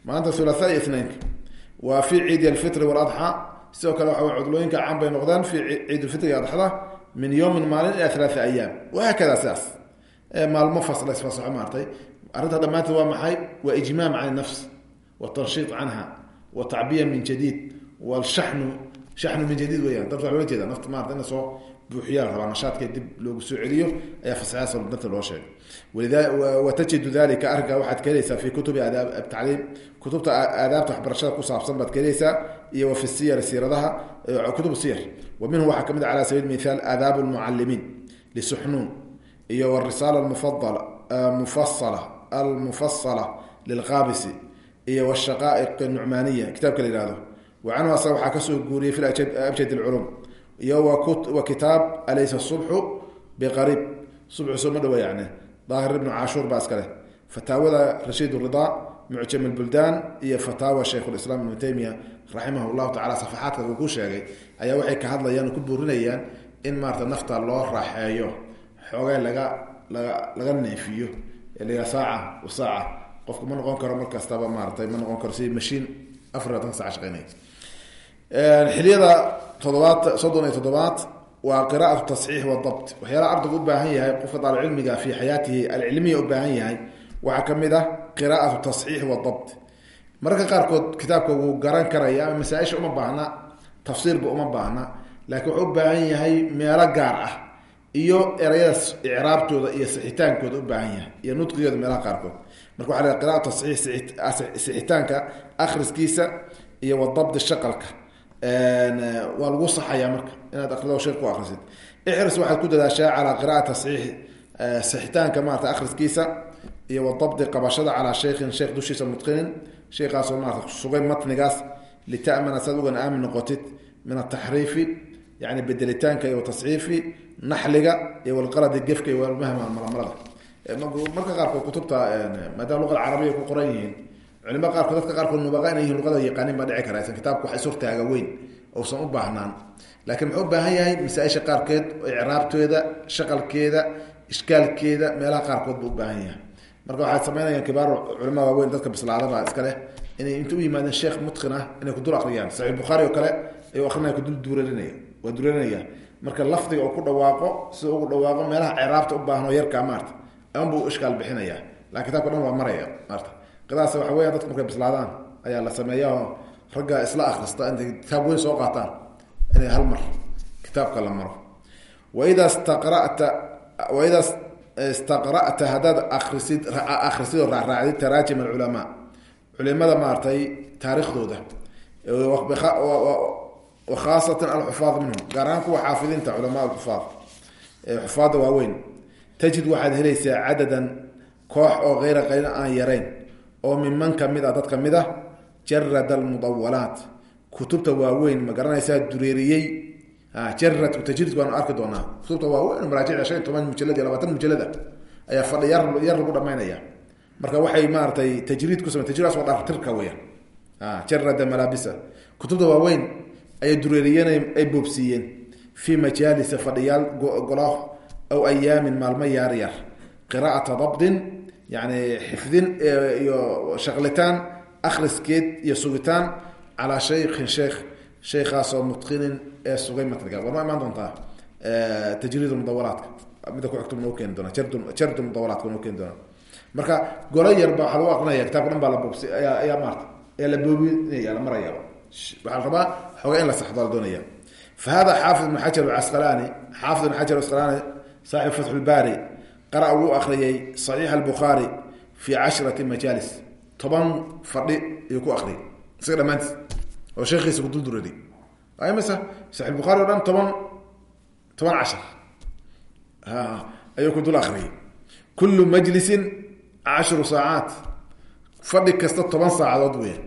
maanta thulathaa iyo ithnainka waa fi ciidi alfitri waladxa sidoo kale waxa cudlooyinka caan bay noqdeen fi ciid lfitriga adxada min yowmin maalin ila alaaa ayaam. Wahaakada sidaas maalmo fas la isfasaxo maartay. Arrinta dhammaanteed waa maxay? Waa ijmaam can nafs watanshiit canha wa tacbiya min jadiid wlshaxnu shaxnu min jadiid weyaan dabta waa jeeda nafta maarata ina soo buuxiyaa la rabaa nashaadka dib loogu soo celiyo ayaa fasaxaas darta loo sheegay. Watajidu dalika arrinkaa waxaad ka helaysaa fi kutubi aadaab tacliim kutubta aadaabta waxbarashada ku saabsan baad ka helaysaa iyo wa fi siyar siiradaha kutub siyar. Wa minhu waxaa ka mid cala sabiil mithaal aadaab lmucalimiin lisuxnuun iyo warisaala mufasala almufasala lilqaabisi iyo washaqaa'iq nucmaaniya kitaabka la yihahdo wa canhu asaga waxaa ka soo guuriyey fi abjad lculum iyo wa kitaab alaysa subxu biqariib subxu soo ma dhawa yani daahir ibnu cashuur baa iska leh fataawada rashiid ridaa mucjam lbuldaan iyo fataawa shaykhulislaam ibnu taymiya raximah llahu tacala safaxaadka uu ku sheegay ayaa waxay ka hadlayaan oo ku buurinayaan in maarata nafta loo raaxeeyo xoogay laga laga laga neefiyo la saaca saaca qofku ma xiliyada toddobaad soddon iyo toddobaad waa qiraatu tasxiix wadabt waxyaalaha ardaygu u baahan yahay qofka daalibcilmiga fi xayaatihi alcilmiya u baahan yahay waxaa ka mid ah qiraatu tasxiix wadabt mararka qaarkood kitaabka wuu garan karaya ama masaaisha uma baahna tafsiirba uma baahna laakiin wuxuu u baahan yahay meelo gaar ah iyo erayada icraabtooda iyo sixitaankooda u baahan yahay iyo nudqigooda meelaha qaarkood. Marka waxa la qiraatu tasxiix sixitaanka akhriskiisa iyo wadabdi shaqalka waa lagu saxaya marka inaad akrido shir ku akrisid ixris waxaad ku dadaashaa calaa qiraat tasxiix sixitaanka maarata akhriskiisa iyo wadabdi qabashada calaa shaykhin sheekh dushiisa mutqinin sheekaasoo maarata sugay matnigaas litamana saad ugan aamin noqotid min ataxriifi yani bedelitaanka iyo tasxiifi naxliga iyo walqaladi gefka iyo mahmalamalada marka qaarkood kutubta maadaama luqada carabiya ku qoran yihiin culimada qaarkood dadka qaarkood nubaqa inay luqada yaqaanin baa dhici kara. Aysan kitaabka wax ishortaaga weyn uusan u baahnaan. Laakiin muxuu u baahan yahay masaa-isha qaarkeed icraabteeda shaqalkeeda ishkaalkeeda meelaha qaarkood buu u baahan yahay. Marka waxay sameynayaan kibaar culimada waaweyn dadka bislaadaba iska inay inta u yimaadeen sheekh mutqin ah inay ku dul akriyaan saxiix bukhaari oo kale ayuu akrinaya kudul duurelinaya waa duurelinaya marka lafdiga uu ku dhawaaqo sida ugu dhawaaqo meelaha ciraabta u baahan oo yarkaa maarta amanbuu ishkaal bixinaya laakiin kitabka dhan waa maraya maarta qadaas waxa weya dadku markay bislaadaan ayaa la sameeya oo ragga isla akrista intay kitaab weyn soo qaataan inay hal mar kitaabka la maro. Waida staqra'ta waida istaqra'ta haddaad akrisid akrisid oo raacraacdid taraajim alculamaa culimada maaragtay taariikhdooda wakhaasatan alxufaad minhum gaar ahaan kuwa xaafidiinta culamaa alxufaad xufaadda waaweyn. Tajid waxaad helaysaa cadadan koox oo hayra qayna aan yarayn oo minman ka mid a dad ka mid a jarad almudawalaat kutubta waaweyn ma garanaysaa dureeriyey? Jarad tajrid baanu arki doonaa. Kutubta waaweyn maraajicda shan toban mujalad iyo labaatan mujalada ayaa fadhi yar yar lagu dhamaynaya marka waxay maaratay tajriid ku same tajridaas waa dhartirka weya jarada malaabisa. Kutubta waaweyn ayay dureeriyeen ay boobsiiyeen. Fii majaalisa fadhiyaal golaah aw ayaamin maalmo yaar yar qiraa'ata dabdin yani xifdin iyo shaqlitaan akhriskeed iyo sugitaan calaa shaykhin sheekh sheykhaasoo mutqinin ee sugay matniga war ma imaan doontaa tajriid mudawalaadka mida ku xigto noo keeni doona jard jardu mudawalaadka noo keeni doona marka golo yarba waxaa lagu aqrinaya kitabka dhan baa la boobsi ayaa maarta ayaa la boobinaya la maraya waxaa la rabaa xooga in la saxdo la doonaya fa hada xaafid ibn xajar casqalaani xaafid ibn xajar casqalaani saaxib fatxu lbaari qara wuu akriyay saxiix albukhaari fii cashrati majaalis. Toban fadhi ayuu ku akriyay isaga dhammaantiis oo sheekhiisa kudulduraday mse saxiixbukhari o dhan toban toban cashar. Ayuu ku dul akriyay kullu majlisin cashru saacaat. Fadhi kasta toban saacadood weya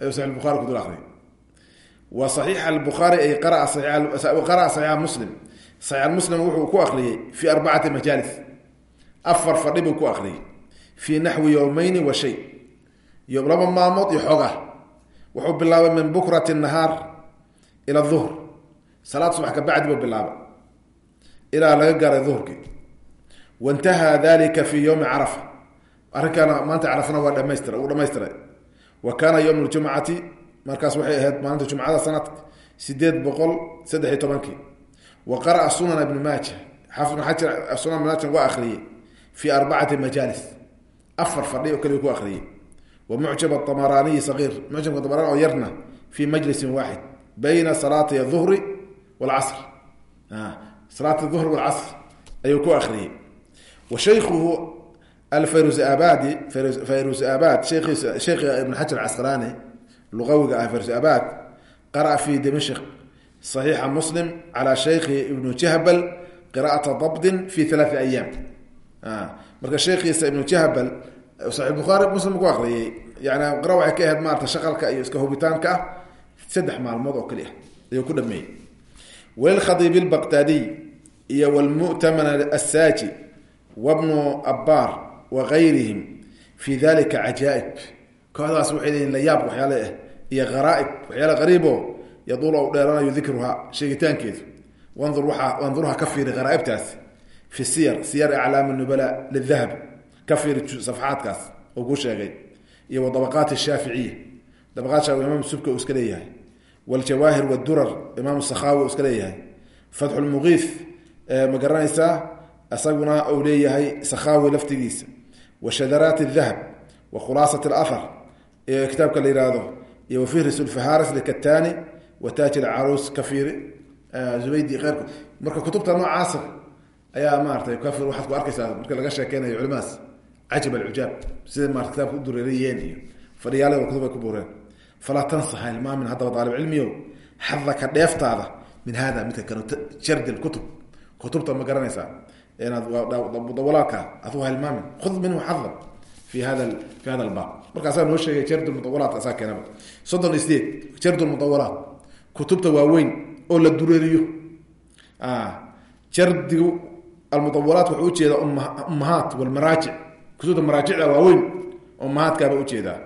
ayuu saxix bukhari ku dul akriyay wa saxiix albukhari ay qaraa saxiixa muslim saxiix muslim wuxuu ku akriyay fii arbacati majaalis afar fadhi buu ku akriyay fii naxwi yowmeyni wa shay. Iyo laba maalmood iyo xoogaa wuxuu bilaabay min bukrati nahaar ila duhr salaad subax kabacdi buu bilaabay. Ilaa laga gaaray duhurkii waintahaa dalika fi yowmi carafa. Arrinkaana maanta carafana waa dhamaystira uu dhamaystiray wa kaana yowm ljumcati markaas waxay ahayd maalinta jumcada sanadka sideed boqol saddex iyo tobankii. Wa qara'a sunana ibni maaja ibn xajar sunan ibn maaja waa akhriyey fi arbacati majaalis afar fadhi oo kaliya ku akhriyey wa mucjab amaraniyi sagiir mucjabka amarani oo yarna fi majlisin waaxid bayna salaati aduhri walcasr salaat duhr walcasr ayuu ku akhriyey wa shaykhuhu alfayrus abadi fayrus abad sheekhiisa sheekh ibn xajar casqalaani luqawiga ah fayrus abad qara'a fi dimashq صaxiixa muslim calى shaykhi ibnu jahbal qira'ata dabdin fi alaai ayaam marka sheekhiisa ibnu jahbal saxi bukhaari muslim ku akriyey yani waxay ka ahayd maarata shaqalka iyo iska hubitaanka ah saddex maalmood oo kali ah ayuu ku dhameeyey. Walilkhadiib اlbaqdaadiy iyo wlmu'taman asaaji wabnu abbaar wagayrihim fi dalika cajaaib kooxdaas waxay leeyihiin waxyaale ah iyo haraaib waxyaale qariibo yaduul u dheeranayo dikruha sheegitaankeedu. Waaa wandurha ka fiiri fi siyar siyar aclaam nubala lidahab ka fiiri safxaadkaas oo ku sheegay iyo wa dabaqaat shaaficiya dabaqaat shaafici imaam subka uu iska leeyahay wljawaahir wdurar imaam sakhawi uu iska leeyahay fatxu lmugiif ma garanaysaa isaguna uu leeyahay sakhawi laftigiisa wa shadaraat dahab wa khulaasat alahar iyo kitaabka la yihahdo iyo wafihris lfaharis likatani wa taaj lcaruus kafiri zubaydi keyrkood marka kutubta noocaasa ayaa maaratay kafir waxaad ku arkaysaa marka laga sheekeynayo culimadaas cajab alcujaab sida maarata kitaabka u dureeriyeen iyo fadhiyaalada kutub ay ku buureen. Falaa tansa ha ilmaamin haddaba daalib cilmiyo xadaka dheeftaada min hada midka kano jardi kutub. Kutubta ma garanaysaa. Inaad mudawalaadka aduu ha ilmaamin khud minhu xadan fi hada fi hada albaab. Markaasaa noo sheegay jard mudawalaadka asaa keenaba soddon isdeed jard mudawalaat kutubta waaweyn oo la dureeriyo. Jardigu almudawalaat wuxuu u jeedaa ummahaat walmaraajic kutubta maraajicda waaweyn ummahaadkaaba u jeedaa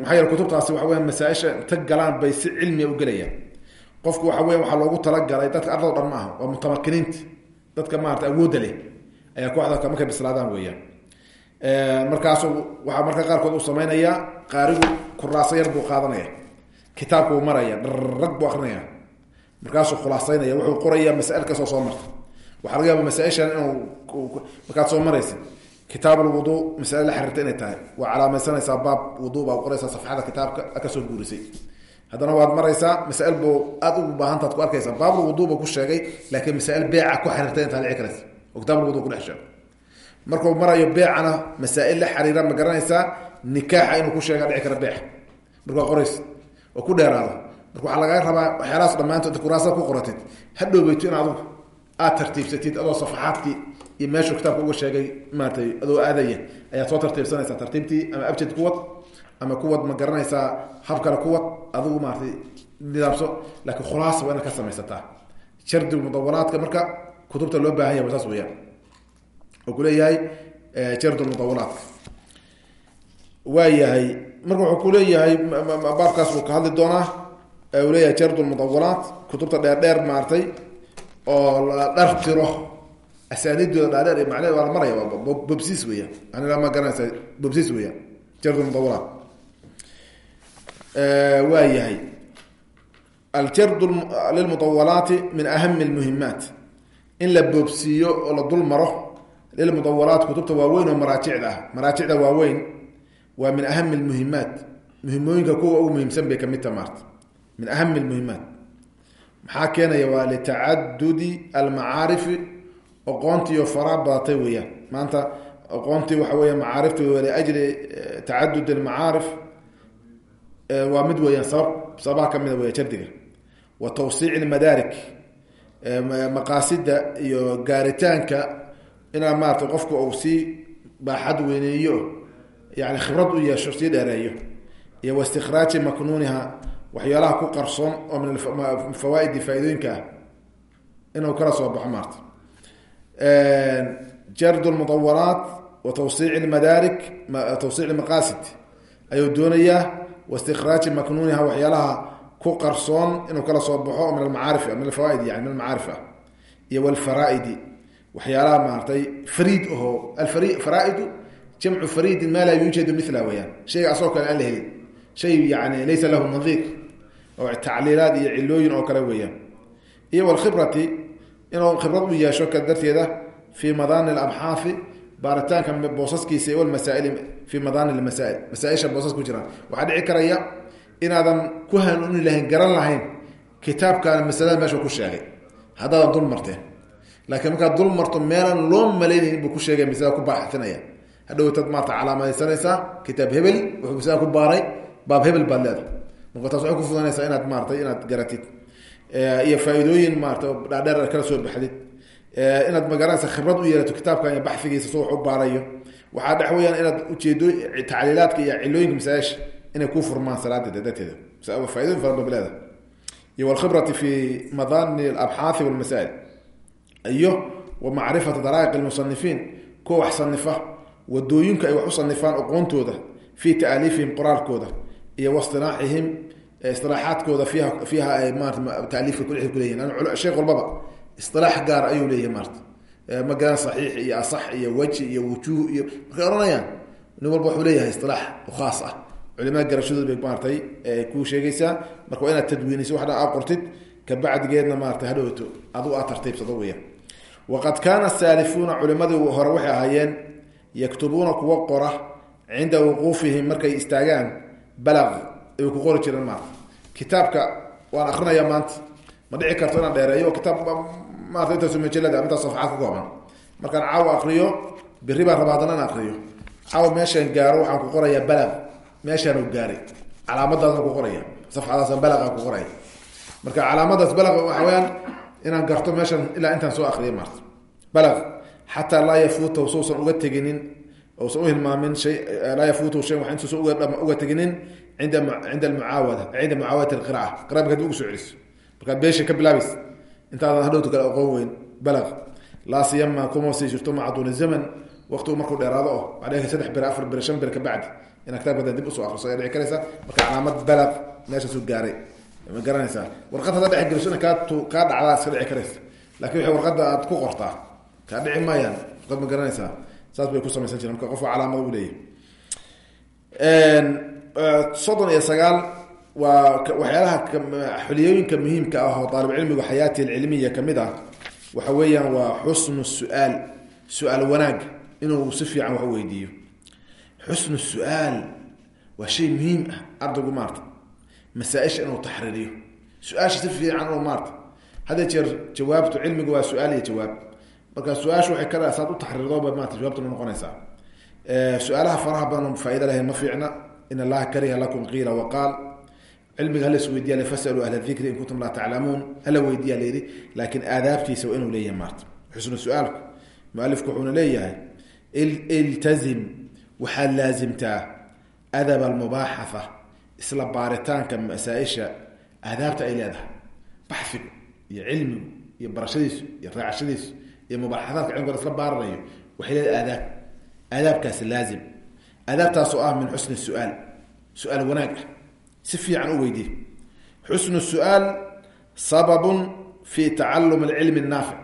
maxaa yeele kutubtaasi waxa weya masaaisha ta galaan bay si cilmiga u gelayaan. Qofku waxa weya waxaa loogu talagalay dadka ardado dhan ma aha waa mutamakiniinta dadka maarata awoodda leh ayaa kooxda markay bislaadaan weeyaan. Markaasu waxaa marka qaarkood u samaynayaa qaarigu kuraaso yar buu qaadanaya. Kitaabkuu maraya dharrag buu akrinaya markaasuu khulaasaynaya wuxuu waxaa laga yaaba masaaishan inuu markaad soo maraysid kitaab alwudu masale la xiriirta inay tahay. Waa calaamaysanaysaa baab wudu baa qoraysaa safxada kitaabka ka soo guurisay. Haddana waad maraysaa masail buu aad ugu baahantaad ku arkaysaa. Baabulwudu buu ku sheegay laakiin masail beeca ku xiriirta intaa dhici karaysa oo kitaabulwudu kudhex sheego markuu marayo beecana masaa'il la xiriira ma garanaysaa nikaaxa inuu ku sheega dhici kara beeca. Marka waa qoraysa oo ku dheeraado. Marka waxaa lagaa rabaa waxyaalahaas dhammaantood kuraasada ku qoratid. Hadhowbeyto in adugu aad tartiibsatid adoo safaxaadkii iyo meeshuu kitaabka uga sheegay maaratay adoo aadaya ayaad soo tartiibsanaysaa tartiibtii ama abjad kuwad ama kuwad ma garanaysaa hab kale kuwad adigu maaratay nidaamso laakiin khulaasa waa inaad ka samaysataa. Shardigu mudawalaadka marka kutubta loo baahan yahay saas weyaan oo kuleeyahay jard mudawalaadka waa yahay marka wuxuu kuleeyahay baabkaas buu ka hadli doonaa. Uu leeyahay jard mudawalaat kutubta dheer dheer maartay oo la dhar tiro. Asaaniidooda dhaadheer iyo macnaheed waa la maraya bobsis weeyaan. Anila ma garanaysa bobsis weeyaan. Jard mudawalaat waa yahay. Aljard lilmudawalaati min ahami lmuhimaat in la boobsiiyo oo la dul maro lilmudawalaat kutubta waaweyn oo maraajicda ah. Maraajicda waaweyn waa min ahami lmuhimaat muhimooyinka kuwa ugu muhiimsan bay ka mid ta maarta maxaa keenaya? Waa litacadudi almacaarifi. Aqoontiiyo faraa badatay weeyaan. Maanta aqoontii waxa weya macaarifta liajli tacadud almacaarif waa mid weeyaan sabab sababaha kamida weya jardiga. Wa tawsiic lmadaarik maqaasida iyo gaaritaanka inaa maarata qofku uu sii baaxad weyneeyo yani khibrad u yeesho sii dheereeyo iyo waistikhraaji maknuuniha waxyaalaha ku qarsoon oo min fawaaidi faaidooyinka ah. Inuu kala soo baxo maarta. Jard lmudawalaat wa tawsiic lmadaarik tawsiic maqaasid ayuu doonayaa waistikraaji maknuuniha waxyaalaha ku qarsoon inuu kala soo baxo min almacaarif min alfawaaid yani min almacaarif ah iyo walfaraaidi waxyaalaha maaratay fariid aho alfaraa'idu jamcu fariidin maa laa yuujadu mila weyaan shayga asoo kale aan la helin shay yani laysa lahu nadiir oo tacliilaad iyo cilooyin oo kale weeyaan. Iyo wlkhibrati inuu khibrad u yeesho ka darteeda fii madaani labxaafi baaritaanka boosaskiisa walmasaaili fii madaani masaail masaaisha boosas ku jiraan. Waxaa dhici karaya inaadan ku hanuuni lahayn garan lahayn kitaabkaana masalada meesha ku sheegay. Haddaadan dul marteen. Laakiin markaad dul marto meelaan loo malaynayn buu ku sheegay masalada ku baaxinaya hadhowtad maarta calaamadaysanaysaa kitaab hebel wuxuu baab hebel baad leedahay marka taas waxay ku fudanaysaa inaad maaratay inaad garatid. Iyo faa-iidooyin dhaadheer kala soo baxdid. Inaad magaranaysa khibrad u yeelato kitaabkan iyo baxigiisa soo wax u baarayo. Waxaa dhex weyaan inaad ujeedo tacliilaadka iyo cilooyinka masaaisha inay ku furmaan salaadeeda darteeda faaidooyin fara badan leedahay. Iyo walkhibrati fi madani alabxaathi walmasaa'il iyo wa macrifati daraa'iq almusanifiin kuwa wax sanifa waddooyinka ay wax u sanifaan aqoontooda fii taaliifihim qoraalkooda iyo waistilaaxihim isilaaxaadkooda fiiha fiiha maarata taaliifka kudhe kuleyihin sheekh walbaba isilaax gaar ayuu leeyahay maarata magaran saxiix iyo asax iyo weji iyo wujuh iyo markay ohanayaan nin walba wuxuu leeyahay isilaax khaas ah. Culimada garashadood bay maaratay kuu sheegaysaa marka waa inaad tadwiinayso waxna aa qortid kabacdigeedna maarata hadhowto adu aa tartiibsado weyaan waqad kaana saalifuuna culimadii hore waxay ahaayeen yaktubuuna kuwa qora cinda wuquufihim markay istaagaan balaq ay ku qori jireen maarata kitaabka waan akrinayaa maanta. Ma dhici karto inaan dheereeyo kitaab maarata intaasu majalada intaas safxaad ka kooban markaan caawa akriyo berri baan rabaa haddana in akriyo caawa meeshaan gaaro waxaan ku qorayaa balaq meeshaanu gaaray. Calaamadaasaan ku qoraya safxadaasaan balaqaan ku qoraya marka calaamadaas balaq waxa weyaan inaan garto meeshan ilaa intaan soo akriya maarta. Balaq xataa laa yafuutahu suusan uga teginin usan uhilmaamin laa yafuutahu shay wax intuusan uga teginin cinda almucaawada cinda mucaawadati alqira'a qira markaad ugu soo celiso. Markaad beesha ka bilaabaysa intaadan hadhowta kale aqoon weyn balaq laa siyama kuma sii jirto maca duuni zaman waqtigu markuu dheeraado waxaa dhici saddex bir afar bir shan bir ka bacdi. Inaad kitaabka dib u soo akriso ayaa dhici karaysa. Marka calaamad balaq meeshaasuu gaaray. Ma garanaysaa? Warqad hadda dhex geliso ina kaa kaa dhacdaa iska dhici karaysa. Lakin waxay warqadda aad ku qortaa. Kaa saas bay ku samaysan jireen. Marka qofka u leeyahy soddon iyo sagaal waa waxyaalaha xuliyooyinka muhiimka ah oo daalibcilmigu xayaati alcilmiya ka mid ah waxa weeyaan waa xusnu su'aal su'aal wanaag. Inuu si fiican wax weydiiyo. Xusnu su'aal waa shay muhiim ah ardaygu maarta. Masaaisha inuu taxriiriyo. Su'aasha si fiican inuu maarta. Hadda jeer jawaabtu cilmigu waa su'aal iyo jawaab marka su'aashu waxay ka saad u taxriirdoba maarta jawaabtu noqonaysaa. Su'aalaha faraha badan faaida lahayn ma fiicna. In allaha kariha lakum qiila waqaal cilmiga hala is weydiya fasaluu ahla dikri in kuntum laa taclamuun. Hala weydiya layidhi laakiin aadaabtiisa waa inuu leeyahay maarta. Xusnu su'aalku mualifku wuxuuna leeyahay iltazim waxaad laasimtaa adab almubaaxatha isla baaritaanka masaaisha aadaabta ay leedahay. Baxfigu iyo cilmigu iyo barashadiisu iyo raacashadiisu iyo mubaaxahaadka cilmiga isla baaranayo waxay leedahay aadaab. Aadaabkaasi laazim. Aadaabtaasoo ah min xusni su'aal. Su'aal wanaag ah. Si fiican u weydiye xusnu su'aal sababun fi tacalum alcilmi naafic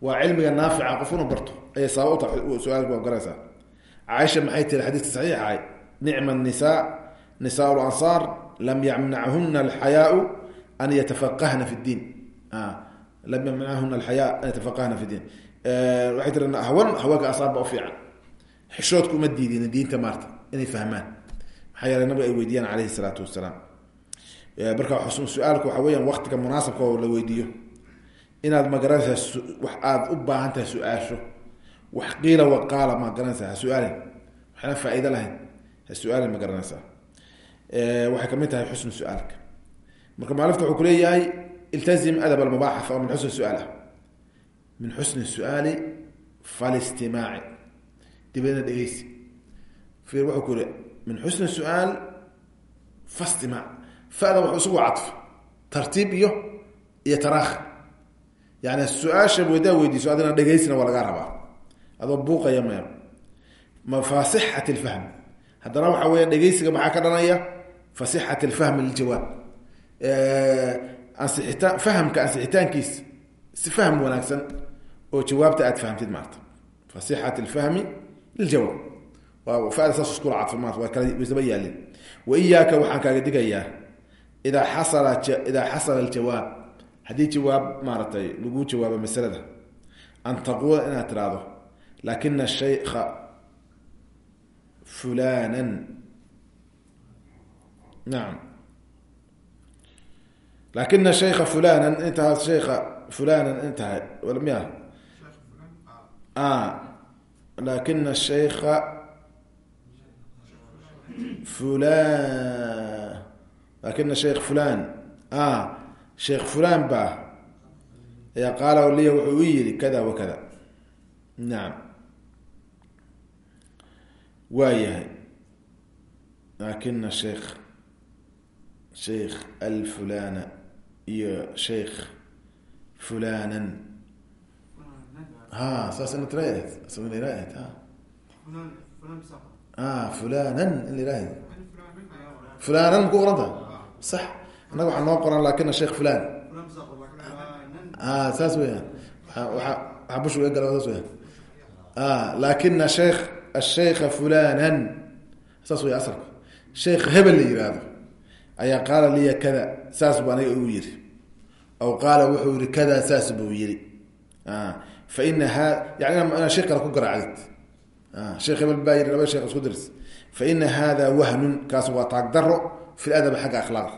waa cilmiga naafica qof inu barto. Ayay sabab uta su'aal garanaysaa. Caaisha maxay tiri xadiiska saxiix ahay nicma nisaa nisaa lansaar lam yamnachuna alxayaau an yatafaqahna fi diin lam yamnachuna alxayaa an yatafaqahna fi diin waxay tiri hawan haweenka ansaar ba u fiican xishoodka uma diidin diinta maarta inay fahmaan maxaa yeele nabiga ay weydiiyaan caleyhi salaatu wasalaam marka su'aalku waxa weyaan waktiga munaasabka oo la weydiiyo inaad ma garanaysaa wax aada u baahan tahay su'aasho wax qiila waqaala ma garanaysaa ha su'aalin waxna faa-iido ma garanaysaa iltazim adab almubaaxatha oo min xusni su'aal min xusni su'aali falistimaaci dibadna dhegeysi. Ir wuxuu ku yihi min xusni su'aal fastimaac fada wuxuu isugu cadfa tartiib iyo iyo taraakhi. Yani su'aasha weydaa weydiiso adina dhegeysina waa lagaa rabaa. Adoo buuqaya maya ma faasixat lfahm haddana waxa weya dhegeysiga maxaa ka dhanaya? Fasixat alfahmi liljawaab ansixitaan fahamka ansixitaankiisa si fahm wanaagsan oo jawaabta aad fahamtid maarta. Fasixat alfahmi liljawaab. Waa fada saas iskula cadfa maarta waa kala waysaba yaalin. Wa iyaaka waxaan kaaga digayaa idaa xasala idaa xasala jawaab maaratay lagu jawaabo masalada an taquula inaad tiraahdo lakina shaykha fulanan nacam lakina shaykha fulanan intaha shaykha fulanan intahay miya lakina shaykha fulan lakina shaykh fulan sheekh fulan baa ayaa qaala liya wuxuu u yidhi kada wa kada nacam waa yahay lakina sheekh sheikh alfulana iyo sheikh fulanan ha saas ina tiraahd asagna iraahd ha. A fulanan in yiraahd fulanan ku qoranta sax. Annaga waxaa noo qoran lakina sheikh fulan a saas weya waaa bush ga gala saas weya lakina sheikh asheikha fulanan saas wey asalka sheikh hebel la yihahdo ayaa qaala liya kada saas bu aniga igu yiri aw qaala wuxuu yihi kada saas buu yiri fa ina ha yani inaad sheekh kale ku garaacdid. Sheekh hebel baa yiri laba sheekh isku dirs fa ina hada wahnun kaas waa taagdaro fi ladab xagga akhlaaqa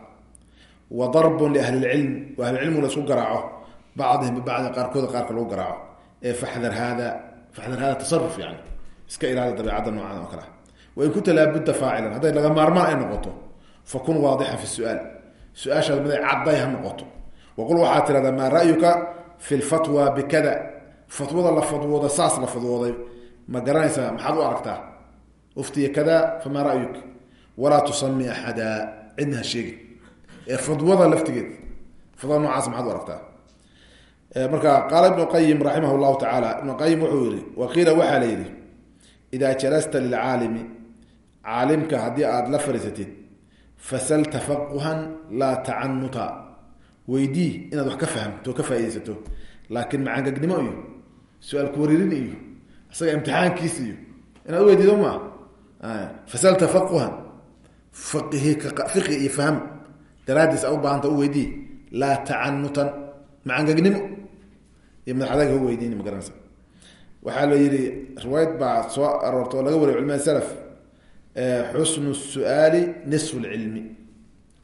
wa darbun liahli lcilm wa ahlicilmigu la isku garaaco bacdihim bibacdin qaarkooda qaarka lagu garaaco. Ee faxdar hada faxdar hada tasaruf yani iska ilaali dabeicadda noocan oo kale ah. Wain kunta laabudda faacilan hadday laga maarmaan ay noqoto fakun waadixa fi su'aal su'aashaad miday cadday ha noqoto waqul waxaa tirahdaa maa ra'yuka fi lfatwa bikada fatwada la fadwooda saas la fadwooday ma garanaysaa maxaad u aragtaa uftiya kada famaa ra'yuk walaa tusami axada cidna ha sheegi ee fadwada laftigeed fadwada noocaas maxaad u aragtaa marka qaala ibnu qayim raximah llahu tacaala ibnu qayim wuxuu yihi waqiila waxaa la yidhi idaa fasal tafaquhan laa tacanuta weydii inaad wax ka fahamto ka faaidaysato laakiin macangagnimo iyo su'aal kuwariirin iyo isaga imtixaankiis iyo inaad uweydiido maa fasal tafaquhan fiqi iyo fahm daraadiis a u baahanta u weydii laa tacanutan macangagnimo. Iyo madaxadaga hu weydiin ma garanaysa. Waxaa la yihi riwaayad baa soo aroorta oo laga wariy culamada salaf xusnu su'aali nisfu lcilmi.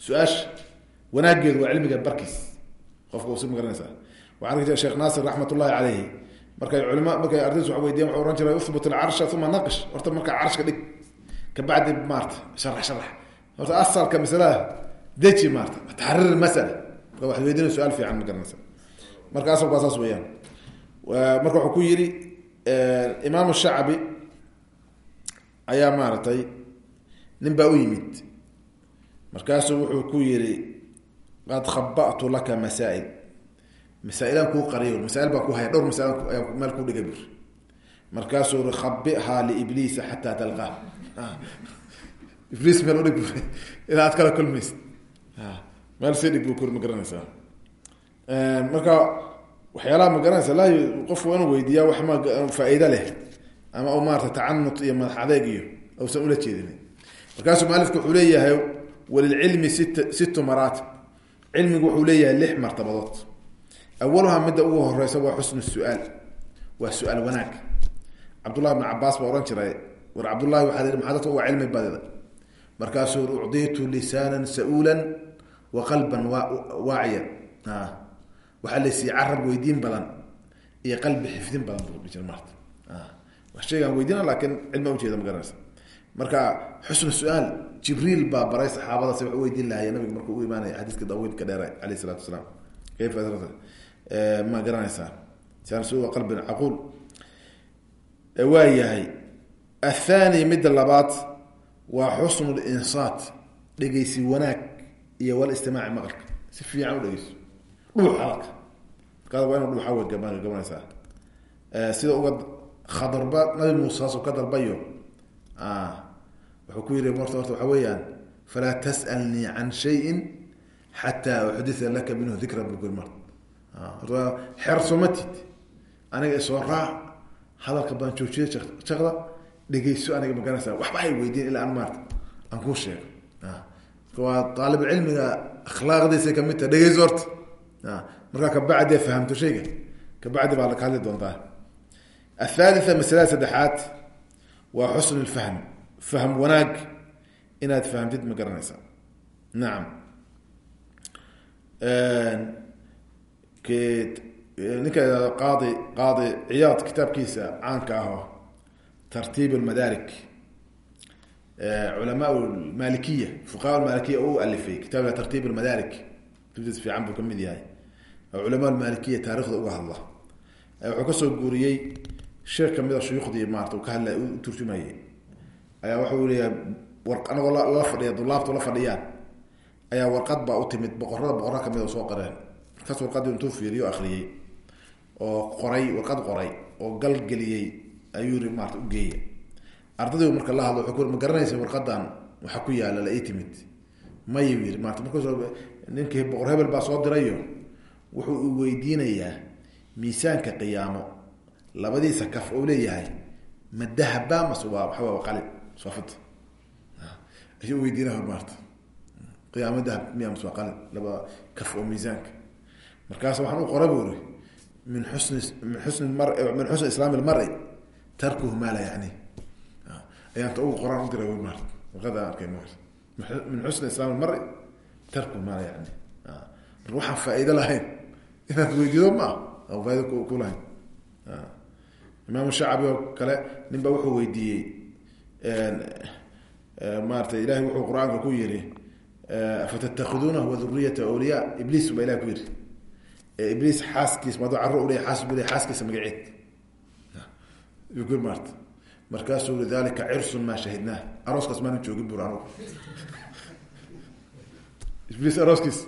Su'aasha wanaageedu waa cilmiga barkiis. Qofka usi ma garanaysa. Waxaan arki jira sheekh naasir raxmat ullahi caleyhi markay culima markay ardaysu wa weydiyan wuxuu ohan jiray uhbut alcarsha uma naqish horta markaa carshka dhig kabacdi maarta sharax sharax. Horta asalka masalada deji maarta. Taxriir masala. Marka waxad weydina su'aal fiican ma garanaysa. Marka asalku waa saas weeyaan. Marka wuxuu ku yidhi imaam shacbi ayaa maaragtay nin baa u yimid. Markaasuu wuxuu ku yihi qad khaba'tu laka masaa'il. Masaa'ilaan kuu qariyo masail baa ku haya dhowr masail meel ku dhigay bur markaasuu ui khabihaa liibliisa xataa talqaa. Ibliis meel udhig bur (laughs) ilaa aad kala kulmaysid. Meel sii dhig bu kur ma garanaysaa. Marka waxyaalaha ma garanaysa la qofku inuu weydiiyaa wax ma faa-iide leh. Ama u maarata tacanut iyo madax adeeg iyo ausan ula jeedin markaasuu mualifku wuxuu leeyahay walilcilmi sit sittu maraatib. Cilmigu wuxuu leeyahay lix martabadood. Awaluhaa midda ugu horeysa waa xusnu su'aal. Waa su'aal wanaag. Cabdullahi bn cabaas baa ohan jiray war cabdullahi waxaa yihi maxaa dadka cilmi badida? Markaasuu ucdiitu lisaanan sa-uulan wa qalban waaciyan. Waxaa laysiiye carab weydiin badan iyo qalbi xifdin badan bu jir maarta shaygaan weydiina laakiin cilma ujeeda ma garanaysa marka xusnu su'aal jibriil baa baray saxaabada se wax u weydiin lahaya nabiga markuu u imaanaya xadiiska dawiilka dheera aleyh isalaatu wasalaam. Kayfa ma garanaysaa sansu qalbin caquul. Waa yahay. Athani midda labaad waa xusnu linsaat dhegeysi wanaag iyo walistimaaci maqalka. Si fiican u dhegeyso dhuux hadalka markaas waa inu dhuuxa wey gabanaysaa. Sida uga khadarba nabi muuse saasoo ka dalbayo wuxuu ku yiri marta horta waxa weeyaan falaa tas'alnii can shayin xataa uxditha laka minhu dikra bukuri mar aniga isoo raac hadalka baan joojiye jaqda dhegeyso aniga magaranaysa waxba weydiin ilaa an maarta aan kuu sheego. Waa aalibcilmiga akhlaaqdiisa ka mid taha dhegeyso horta. Markaa kabacdi fahamto shayga kabacdi baa laka hadli doontaa. Athalitha masalada saddexaad waa xusn lfahm fahm wanaag. Inaad fahamtid ma garanaysa nacam ninka qaadi qaadi ciyaad kitaabkiisa caanka aho tartiib lmadaarik culamaa malikiya fuqaha malikiya u alifay kitaabka tartiib lmadaarik kutubtiis fiican buu ka mid yahay. Culamaa malikiya taarikhda uga hadla. Wuxuu ka soo guuriyey sheekh ka mid a shuyuukhdii maarata ka hadla u turjumayay. Ayaa wuxuu leeyahay war anagoo lala fadhiya dulaabtu la fadhiyaan ayaa warqad baa u timid boqorada boqora ka mid oo soo qoreen markaas warqadii intuu fiiriyo akriyey oo qoray warqad qoray oo galgeliyey ayuu yiri maarata ugeeya ardadii marka la hadlo wuxuu ku ma garanaysa warqadan waxa ku yaalla la ii timid. Mayu yiri maarata markaas ninkii boqor hebel baa soo dirayo wuxuu u weydiinayaa miisaanka qiyaamo labadiisa kaf oo leeyahay ma dahaba mase waa waxa waa qalin soofita ayuu weydiinaya maarta. Qiyaamo dahab miya mase waa qalin laba kaf oo miisaanka. Markaas waxaan u qora bu min xusni min xusni min xusni islaami lmari tarkuhu maa yani ayaanta ugu qoraan u diray maarta warqada arkay min xusni islaami lmari tarkuhu maa marka waxaan faa'iido lahayn. Inaad weydiido ma ah faa'ido ku lahayn imaam shacbi oo kale nin ba wuxuu weydiiyey maarata ilahay wuxuu qur'aanka ku yiri afatattakhiduunahu waduriyata awliya ibliis baa ilahi ku yiri ibliis xaaskiis madu caro u leya xaas bu leya xaaskiisa magaceed maarta markaasuu uri dalika cirsun maa shahidnah arooskaas maana joogin bur anugu. Ibliis arooskiis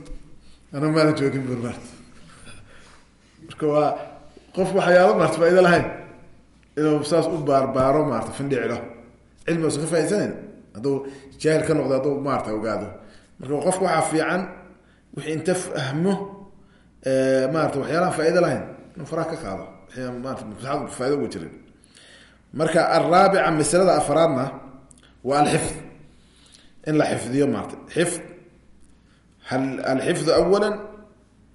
anagu maana joogin bur maarta marka waa qof waxyaalo maarta faaida lahayn inuu saas u baarbaaro maarata findhicilo. Cilmi usan ka faaidsanayn hadduu jaahil ka noqdo hadduu maarata ogaado marka qofka waxaa fiican wixii inta fahmo maarata waxyaalahan faaida lahayn inuu faraha ka qaado. Maarata faaida uga jirin. Marka alraabica masalada afraadna waa alxifd. In la xifdiyo maarata xifd hal alxifdu awala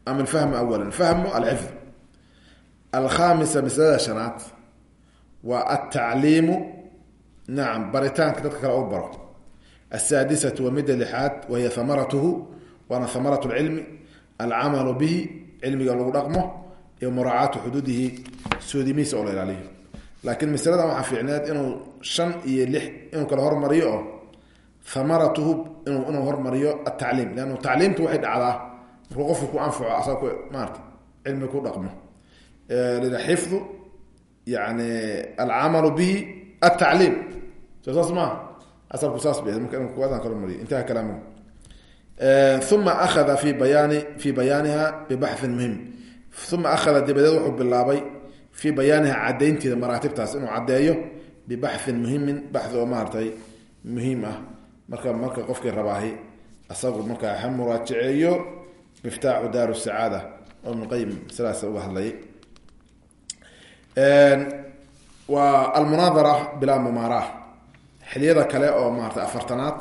am alfahmu awala fahmu alxifd. Alkhamisa masalada shanaad waa altacliimu nacam baritaanka dadka kale u baro. Asaadisatu waa midda lixaad wahiya hamaratuhu waana hamarat lcilmi alcamalu bihi cilmiga lagu dhaqmo iyo muraacaatu xuduudihi soodimihiisa oo la ilaaliyo. Laakiin masaladan waxaa fiicneed inuu shan iyo lix inuu kala hormariyo oo hamaratuhu inuu hormariyo atacliim leannu tacliimtu waxay dhacdaa markuu qofku ku anfaco asaga ku maarata cilmi ku dhaqmo. Xifdu yani alcamalu bihi atacliim so saas maaha asalku saas ba marka inu kuwadan kala mariyo intaha kalaamuhu uma akhada fi bayaani fi bayaaniha bibaxin muhiim uma akhada dabadeed wuxuu bilaabay fii bayaaniha cadaynteeda maraatibtaas inuu caddeeyo bibaxin muhimin baxi oo maaratay muhiim ah marka marka qofkii rabaahi asagu markaa ha muraajaceeyo miftaaxu daaru sacaada oo ibn qayim waa almunaadara bilaa mumaara xiliyada kale oo maarata afartanaad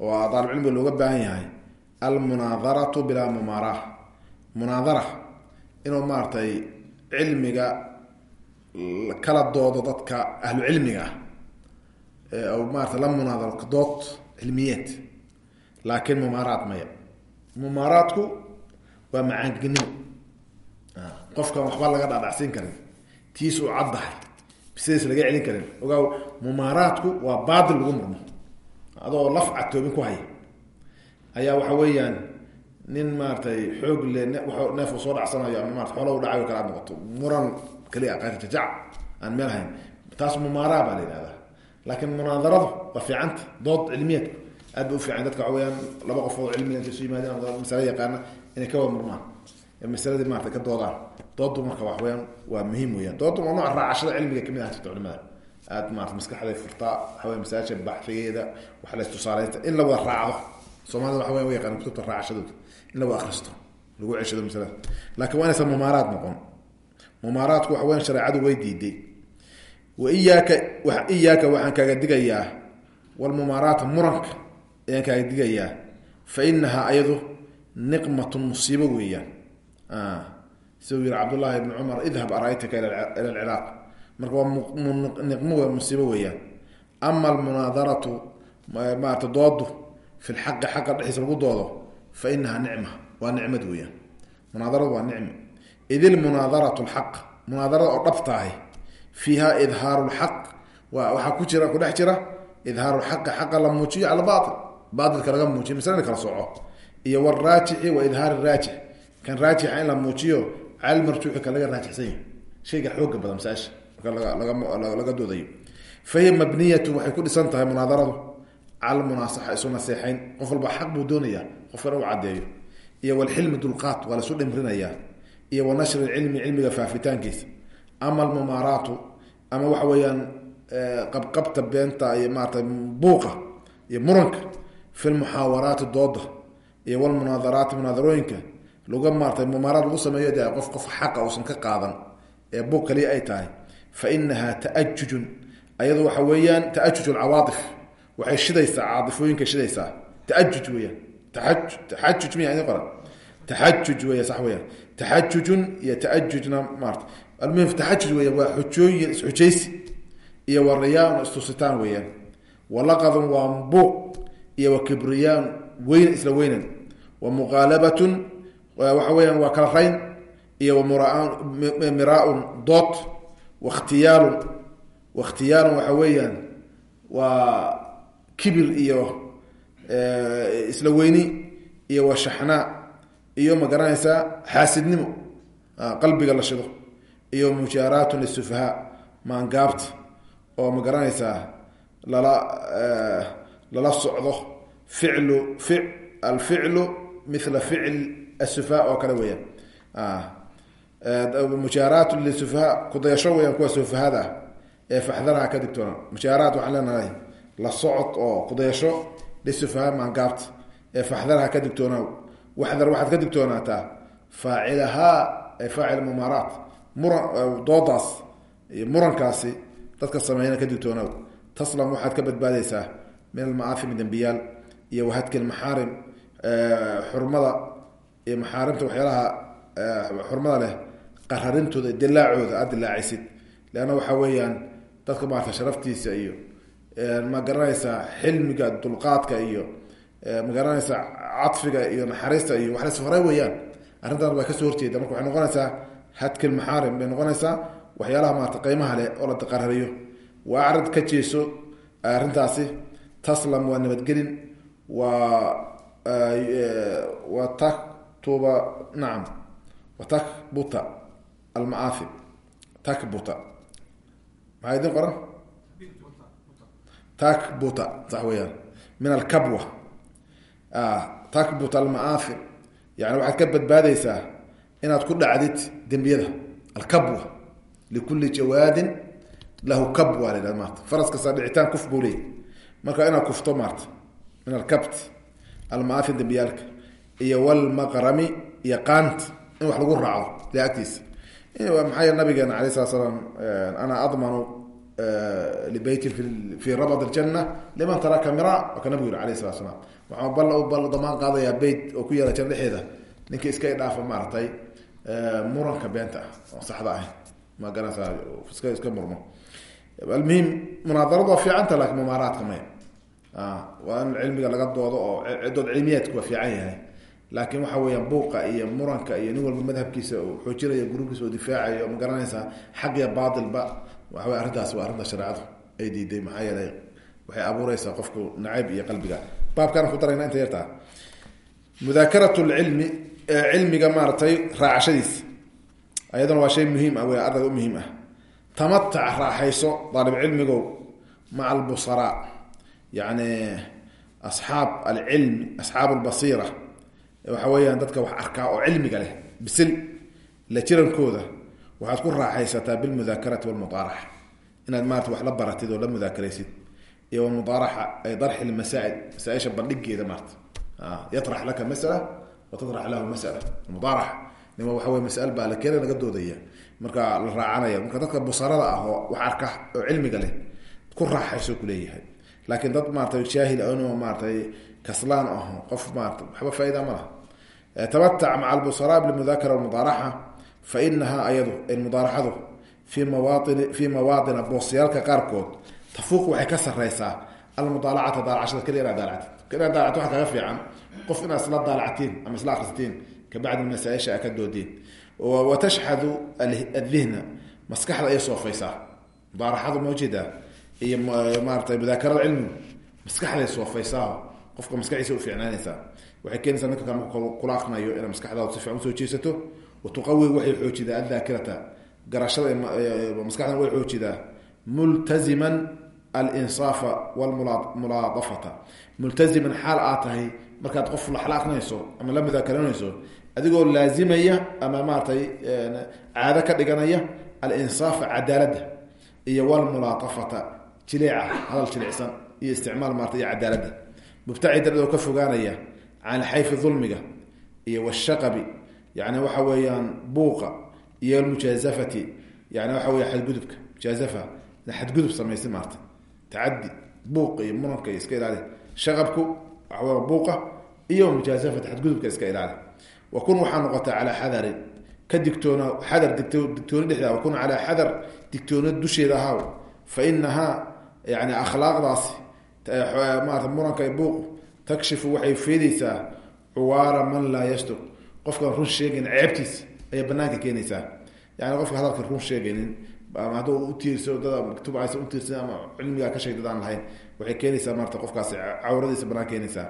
oo daalibcilmiga looga baahan yahay almunaadaratu bilaa mumaara munaadara inuu maaratay cilmiga kala doodo dadka ahlu cilmiga ah maarata la munaadaro dood cilmiyeed. Laakiin mumaaraad maya. Mumaaraadku waa macaangnimo qofkan waxba laga dhaadhacsiin karin tiis uu caddahay. Sidays laga celin karin. Ogaaw mumaaraadku waa baatil lagu murmo. Adoo laf cadtoobin ku haya. Ayaa waxa weeyaan nin maaratay xoog le neefku soo dhacsanayo ama maarata xoola dhacayo kale aad noqoto muran kaliya qajajac aan meel hayn taas mumaaraa baa la yidhahdaa laakiin munaadaradu waa fiicanta dood cilmiyeedku aad ba ufiican dadka waxa weyaan laba qofood cilmiga intay isu yimaadeen masale yaqaana inay ka wada murmaan. Masaladii maarata ka doodaan doodu marka wax weyaan waa muhiim weyaan doodu waa nooc raacashada cilmiga ka mid ah jirta culimada aad maarata maskaxday furtaa waxawey masaajia baxigeeda wax la tusaaleysta in la wada raacdo. Soomaalida waxa weya wa yaqaan kutubta raacashadooda in la wada akristo lagu ceshado masalada laakiin waa inaysan mumaaraad noqon. Mumaaraadku waxa weyan shareecadu way diiday wa iyaaka iyaaka waxaan kaaga digayaa walmumaaraata muranka ayaan kaaga digayaa fa inahaa ayadu niqmatun musiibo weeyaan siduu yihi cabdullahi ibni cumar idhab araytaka ila alciraaq marka waa niqmo musiibo weeyaan. Ama almunaadaratu maarata doodu fi lxaqi xaqa dhexdiisa lagu doodo fa inahaa nicma waa nicmad weeyaan. Munaadaradu waa nicma id ilmunaadaratu lxaq munaadarada oo dhabtaahi fiiha idhaaru lxaq waxaa ku jira kudhex jira idhaaru lxaqi xaqa la muujiyo cala bail baailka laga muujiyo masle kala soco iyo wraajixi wa idhaar raajix. Kan raajixa in la muujiyo cala marjuuxi ka laga raajixsan yahy shayga xooga badan masaaisha marka laga doodayo. Fa hiya mabniyatu waxay ku dhisan tahay munaadaradu cala isu naseexayn qof walba xaq buu doonaya qofkana u cadeeyo iyo walxilmi dulqaat waa lasu dhimrinayaa. Iyo wa nashri cilmi cilmiga faafitaankiisa. Ama almumaaraatu ama waxa weeyaan qabqabta beenta iyo maarata buuqa iyo muranka. Fi lmuxaawaraati dooda. Iyo walmunaadaraati munaadarooyinka laga maarata mumaaraad lagu sameeyo de qof qof xaqa uusan ka qaadan ee buuq kaliya ay tahay. Fa inaha taajujun ayadu waxa weeyaan taajuj alcawaaif waxay shidaysaa caaifooyinka shidaysaa. Taajuj weyaan taxajuj miya qoran. Taxajuj wey sax weyaan taxajujun iyo taajujna maarata almuhim taxajuj weya waa xujooyin isxujaysi iyo wa riyaan istusitaan weeyaan. Walaqadun waa buuq iyo wa kibriyaan weyn isla weynan. Wa muqaalabatun waxa weyaan waa kala rayn iyo miraaun dood wakhtiyaalun wakhtiyaalun waxa weeyaan waa kibir iyo isla weyni iyo wa shaxnaa iyo ma garanaysaa xaasidnimo qalbiga la shido iyo mujaaraatun lisufahaa maangaabta oo ma garanaysaa lala lala socdo ficlu fi alficlu mila ficl asufaha oo kale weyaan mujaaraat lisufaha kudayasho weyaan kuwa sufahada ah ee faxdaraha ka digtoona mujaaraat waxaan leenahay la socod oo kudayasho lisufaha maangaabta ee faxdaraha ka digtoonaaw waxdar waxaad ka digtoonaataa faacilahaa ee faacil mumaaraat muran doodaas iyo murankaasi dadka sameeyana ka digtoonaaw taslam waxaad ka badbaadaysaa min almaaafimi dembiyaal iyo wahadki lmaxaarim xurmada iyo maxaarimta waxyaalaha xurmada leh qararintooda dilaacooda aad dilaacaysid leanna waxaa weeyaan dadka maarata sharaftiisa iyo ma garanaysaa xilmiga dulqaadka iyo ma garanaysaa cadfiga iyo naxariista iyo wax lasfaray weeyaan. Arrintan waa ka soo horjeeda. Marka waxay noqonaysaa hadki lmaxaarim bay noqonaysaa waxyaalaha maarata qeymaha leh oo la qarariyo. Waa acrad ka jeeso arrintaasi. Taslam waa nabadgelin waa wa taktuba nacam. Wa takbuta almaafi takbuta. Maxaa idin qoran? Takbuta sax weyaan min alkabwa. Takbuta almaafi yani waxaad ka badbaadaysaa inaad ku dhacdid dembiyada. Alkabwa. Likuli jawaadin lahu kabwa la yhahda maarta. Faras kasta dhicitaan kuf buu leey marka inaad kufto maarta. Min alkabt almaafi dembiyaalka iyo walmaqrami iyo qaant in wax lagu raaco agtiisa maxaa yeel nabigeena alay slat slaam ana admanu libeytin fi rabad ljana liman taraka mira. Ka nabigu yiri alayh salat slaam waxaa bal damaan qaadayaa beyt oo ku yaalla jan dhexeeda ninkii iska dhaafa maaragtay muranka beenta ah oo saxda ahayn ma garanaysaa iska murmo. Almuhim munaadaradu waa fiicanta laakiin mumaaraadka maya waa in cilmiga laga doodo oo dood cilmiyaadku waa fiican yahay laakiin waxa weeyaan buuqa iyo muranka iyo nin walba madhabkiisa xoojinaya gruubkiisa oo difaacayo ma garanaysaa xaq iyo baatilba waxa wey arrintaas waa arrinta shareecadu ay diiday maxaa yeelay waxay abuureysaa qofku nacayb iyo qalbiga. Baabkaan ku darayna inta yartaa mudaakarat lcilmi cilmiga maaratay raacashadiisa ayadana waa shay muhiim ah w ardayga u muhiim ah. Tamatac raaxayso daalib cilmigow maca albusaraa yani asxaab alcilmi asxaab albasiira waxa weeyaan dadka wax arkaa oo cilmiga leh bisil la jirankooda waxaad ku raaxaysataa bilmudaakarati walmuaaraxa inaad maarata wax la baratid oo la mudaakaraysid. Iyo wamudaaraxa ay darxi lmasaail masaaisha bandhigeeda maarata yatrax laka masala wa lahu masala. Mudaarax nima waxa wey masal baa la keena laga doodaya. Marka la raacanaya marka dadka busarada ah oo wax arka oo cilmiga leh ku raaxayso kuleeyahay laakiin dad maarata jaahil n maaratay kaslaan aho qof maarata waxba faaida ma laha tabatac maca albusara bilmudaakara mudaaraxa fa inaha ayadu mudaaraxadu fi mawaini fii mawaadina boosyaalka qaarkood tafuuq waxay ka sareysaa almudaalacata daalacashada keliya inaad daalactid. Inaad daalacto waxa kaga fiican. Qof inaad isla daalactiin ama isla akrisatiin kabacdi masaaisha a ka doodeen wa tashxadu adihna maskaxda ay soofeysaa mudaaraxadu ma u jeedaa? Iyo maarata mudaakarada cilmigu maskaxday soofeysaa qofka maskaxiisa uficnaanaysaa waxay keenaysaa ninka kale kula aqnayo inaad maskaxdaada si fiican u soo jeesato. Watuqawi waxay xoojidaa addaakirata garashada maskaxdan way xoojidaa multaziman alinsaafa walmulaadafata multaziman xaal aad tahay markaad qof la aqnayso ama la mudaakaranayso adigoo laazimaya ama maaratay caado ka dhiganaya alinsaafa cadaaladda iyo walmulaatafata jileeca hadal jilicsan iyo isticmaal maarata iyo cadaaladda mubtacidan adoo ka fogaanaya can xayfi dulmiga iyo washaqabi yani waxa weeyaan buuqa iyo almujaazafati yani waxa wey xadgudubka mujaazafa xadgudub samaysa maarta tacadi buuq iyo muranka iska ilaali shaqabku waxaw buuqa iyo mujaazafata xadgudubka iska ilaali wa kun waxaa noqota calaa xadarin ka digtoona xadar digtooni dhexda wa kun calaa xadar digtoona dusheeda ahaw fa inahaa yani akhlaaqdaasi maarata muranka buuq takshifu waxay feedeysaa cuwaara man laa yasduq. Qofkaan run sheegayn ceebtiisa ayay banaanka keenaysaa. Yani qofka hadalka run sheegaynin ama hadduu utiirso dad tubcaysa utiirsan ama cilmigaa ka sheeg aan lahayn waxay keenaysaa maarata qofkaasi cawradiisa banaan keenaysaa.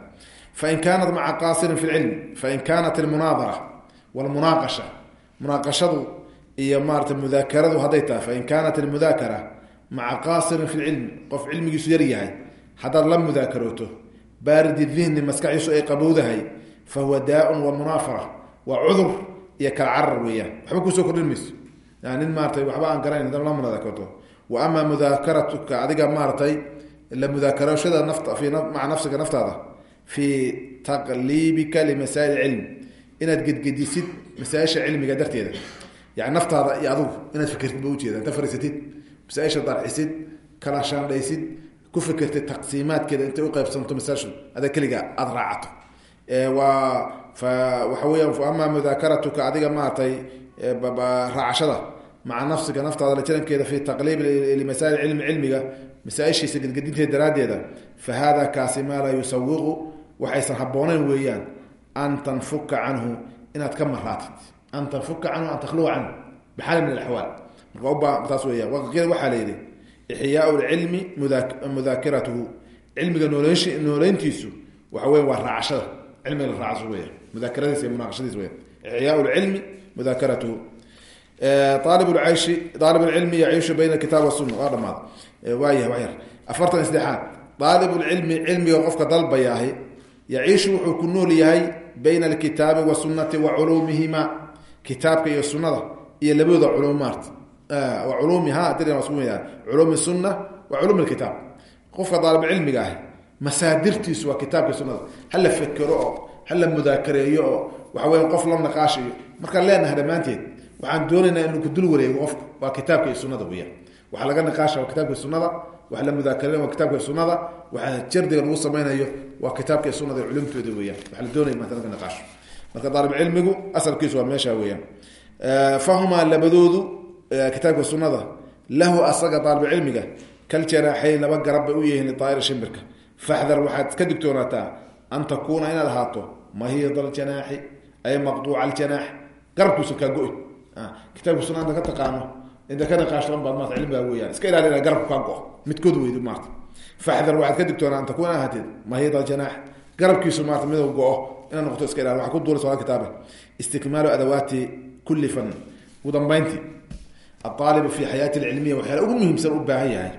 Fain kaanat maca qaasirin fi lcilmi fain kaanat almunaadara walmunaaqasha munaaqashadu iyo maarata mudaakaradu hadday tahay fain kaanat almudaakara maca qaasirin fi lcilmi qof cilmigiisu yar yahay haddaad la mudaakarooto baaridi dihni maskaxiisu ay qabowdahay fa huwa daaun wa munaafara waa cudur iyo kala carar weeyaan. Waxba ku soo kordhin mayso. Nin maaratay waxba aan garanayn hadana la mudaakarto wa amaa mudaakaratuka adiga maaratay la mudaakarashada maca nafsiga naftaada fii taqliibika limasaa'il cilm. Inaad gedgedisid masaaisha cilmiga darteeda. Yani naftaada iyo adugu inaad fikirtid ba ujeeda inta fariisatid masaaisha darxisid kala shaandhaysid ku fikirtid taqsiimaadkeeda intay uqeybsanto masaashu. Ada keliga aada raacato. Waa fa waxa weya amaa mudaakaratuka adiga maaragtay raacashada. Maca nafsiga naftaada la jirankeeda fi taqliib limasaa'il cilmi cilmiga masaaishiisa gedgedinteeda daraaddeeda fa hada kaasi maa laa yusawiqu waxaysan habbooneyn weeyaan an tanfuka canhu inaad ka maraatid. An tanfuka canhu an takhluqa canhu bixaali min alaxwaal marka uba taas weya waqiyada waxaa la yidhi ixyaau lcilmi mudaakiratuhu cilmiga nooleyntiisu waxa weya waa raacashada cilmiga la raacaso weya mudaakaradiisa iyo munaaqashadiisa weya ixyaau lcilmi mudaakaratuhu aalib lcayshi aalib lcilmi yaciishu bayna alkitaab wasuna waa dhamaad waayah wayar afartan saddexaad aalib lcilmi cilmiga qofka dalbayaahi yaciishu wuxuu ku nool yahay bayna alkitaabi wasunati wa culuumihima kitaabka iyo sunada iyo labadooda culumaart wa culuumiha culuumi sunna wa culuum lkitaab qofka daalibcilmiga ahi masaadirtiisu waa kitaabka sunada hala fekero oo hala mudaakareeyo oo waxa weya qof la naqaashayo markaan leenahay dhammaanteed waxaan doonaynaa inuu ku dul wareego qofku waa kitaabka sunada weyaan waxaa laga naqaasha waa kitaabka sunada waxa la mudaakareyn waa kitaabka sunada waxaa jardiga lagu samaynayo waa kitaabka sunada culumtooda weyaan waxa la doonaya maanta naqaasho marka daalibcilmigu asalkiisu waa meesha weyaan fahumaa labadoodu kitaabka sunada lahu asaga daalibcilmiga kal janaaxayn laba garab u yihiin liaa'ir shimbirka. Faxdar waxaad ka digtoonaataa an takuuna inaad ahaato mahiyad aljanaaxi ay maqduuca aljanaax garabkiisu kaa go-i kitaabka sunna inta ka taqaano inta ka naqaashtoon baad maata cilmigaa weyaan iska ilaali ina garabku kaa go-o midkood weydi maarta. Faxdar waxaad ka digtoonaa an takuuna ahaateed mahiyad aljanaax garabkiisu maarta miduu go-o inaad noqoto iska ilaali waxa ku duulaysa waa kitaaba istikmaalu adawaati kulli fan ugu dambeyntii aalibu fi xayaati lcilmiya waxyaala ugu muhiimsan u baahan yahay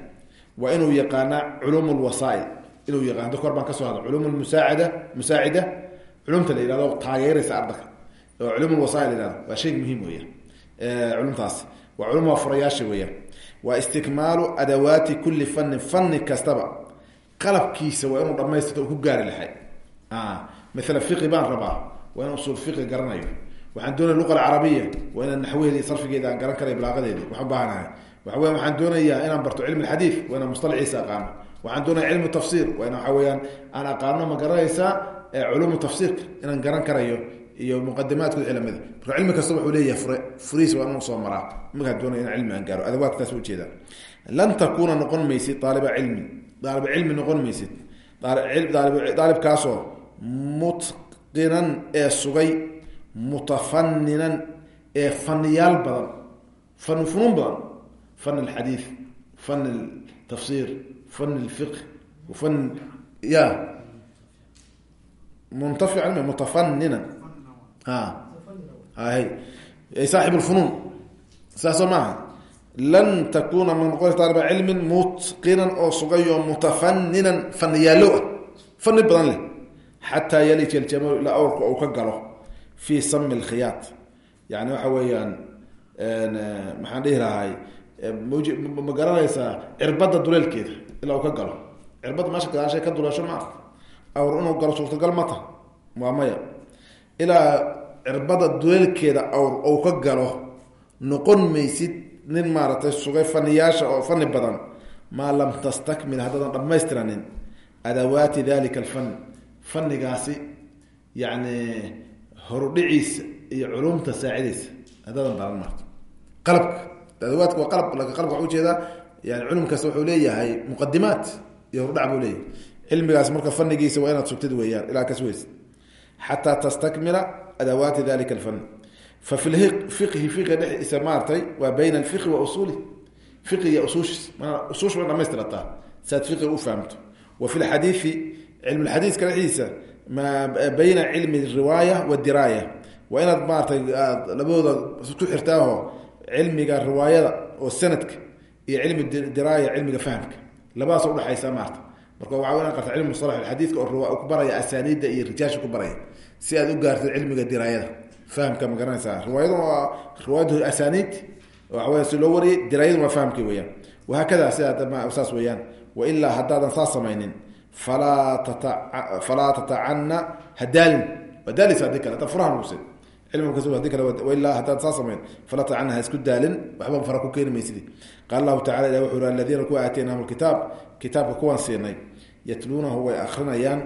waa inuu yaqaana culuum lwasaail inuu yaqaan da kor baan ka soo hadla culum musaacida musaacida culumta la yihahdo taageeraysa ardaka oo culum lwasail la yihahdo waa shay muhiim weeyaan culumtaas waa culum waa furayaasha weeyaan waa istikmaalu adawaati kuli fanin fani kastaba qalabkiisa waa inuu dhamaystirto ku gaari lahay maala fiqi baan rabaa waa in usul fiqi garanayo waxaan doonaya luqa alcarabiya. Waa inaan naxwaheedi sarfigeeda aan garan karay balaaqadeedi waxaan ubahanahay waxa weya waxaan doonayaa inaan barto cilmi alxadiid waa inaan mustalaciisa aqaano. Waxaan doonaya cilmu tafsir waa in waxa weeyaan aan aqaano ma garanaysaa culumu tafsiirka inaan garan karayo iyo muqadimaadka wixii lamida marka cilmi kasta wuxuu leeyahay fure furihiis waa inuu soo maraa. Markaan doonaya in cilmi aan gaaro. Adawaadkaas ujeeda lan takuuna noqon maysid daaliba cilmi. Daaliba cilmi noqon maysid. Daalibkaasoo mutqinan ee sugay mutafaninan ee faniyaal badan fan funuun badan fan alxadiid fan tafsir fan lfiq fan ya muntafi mutafaninan saaxib lfunuun saasoo maaha lan takuna ma noqonaysa daaliba cilmin mutqinan oo sugayo mutafaninan faniyaallo ah fani badan leh xataa yalija aljamalu ilaa awrka uu ka galo fii sami lkhiyaat yani waxa weeyaan maxaan dhihi lahay ma garanaysaa cirbada duleelkeeda ilaa uu ka galo. Cirbadda meesha gadaashay ka duleesho ma ah awr inuu galo suurtagal ma taha. Maya. Ilaa cirbada duleelkeeda awr ou ka galo noqon maysid nin maaragtay sugay faniyaasha oo fani badan maa lam tastakmil haddaadan dhammaystiranin. Adawaati dalika alfan. Fanigaasi yani horudhiciisa iyo culumta saacidaysa haddaadan baran marto qalabka. Adawaadka waa qalab qalabka waxa u jeedaa yani culum kasta wuxuu leeyahay muqadimaat iyo horudhac buu leeyahay. Cilmigaas marka fanigiisa waa inaad sugtid weeyaan ilaa kas weys xataa tastakmila adawaati dalika alfan fafi fiqhi fiqiga dhexdiisa maaratay waa bayna alfiqhi wa usuuli. Fiqiga usuushiis ma usuusha waa dhamaystirataa saad fiqiga u fahamto. Wa fi lxadiidi cilm lxadiiska dhexdiisa ma bayna cilmi riwaaya wadiraaya waa inaad maaratay labadooda isku xirtaaho cilmiga riwaayada oo sanadka iyo cilmi diraaya cilmiga fahamka. Labadaas udhexaysa maarata marka waa inad qarta cilmi musalax xadiidka oo ku baraya asaaniidda iyo rijaasha ku baraya si aad u gaartid cilmiga diraayada. Fahamka ma garanaysaa riwaayadu waa riwaayadu asaaniid waxaweya si loo wariyay diraayadu waa samaynin falaa tata falaa tatacana hadaalin waa daalis haddii kale ta furaha nuguse cilmigas haddii kale wailaa haddaadan saas samayn falaa tatacana ha isku daalin waxba fara ku keeni maysidi qaala allahu tacala ilah wuxu uri aladiina kuwa aataynaahum lkitaab kitaabka kuwaan siinay yatluunahu way akrinayaan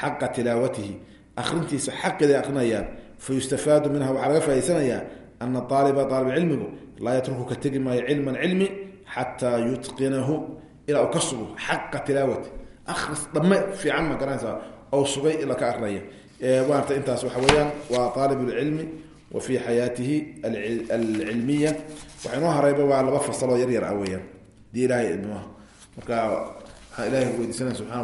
xaqa tilaawatihi akrintiisa xaqeeday akrinayaan fayustafaadu minha waxaa laga faa'idaysanayaa ana aaliba aalib cilmigu laa yatruku ka tegi maayo cilman cilmi xataa yutqinahu ilaa uu ka sugo xaqa tilaawati aris dhamme fiican ma garanaysaa ou sugay ila ka akrinaya maarata intaas waxa weeyaan waa aalib lcilmi wa fii xayaatihi alcilmiya. Waxa inoo harayba waa laba fasaloo yar yar ah weyaan dii ilahay marka waxaan ilahay weydiisanaya subxana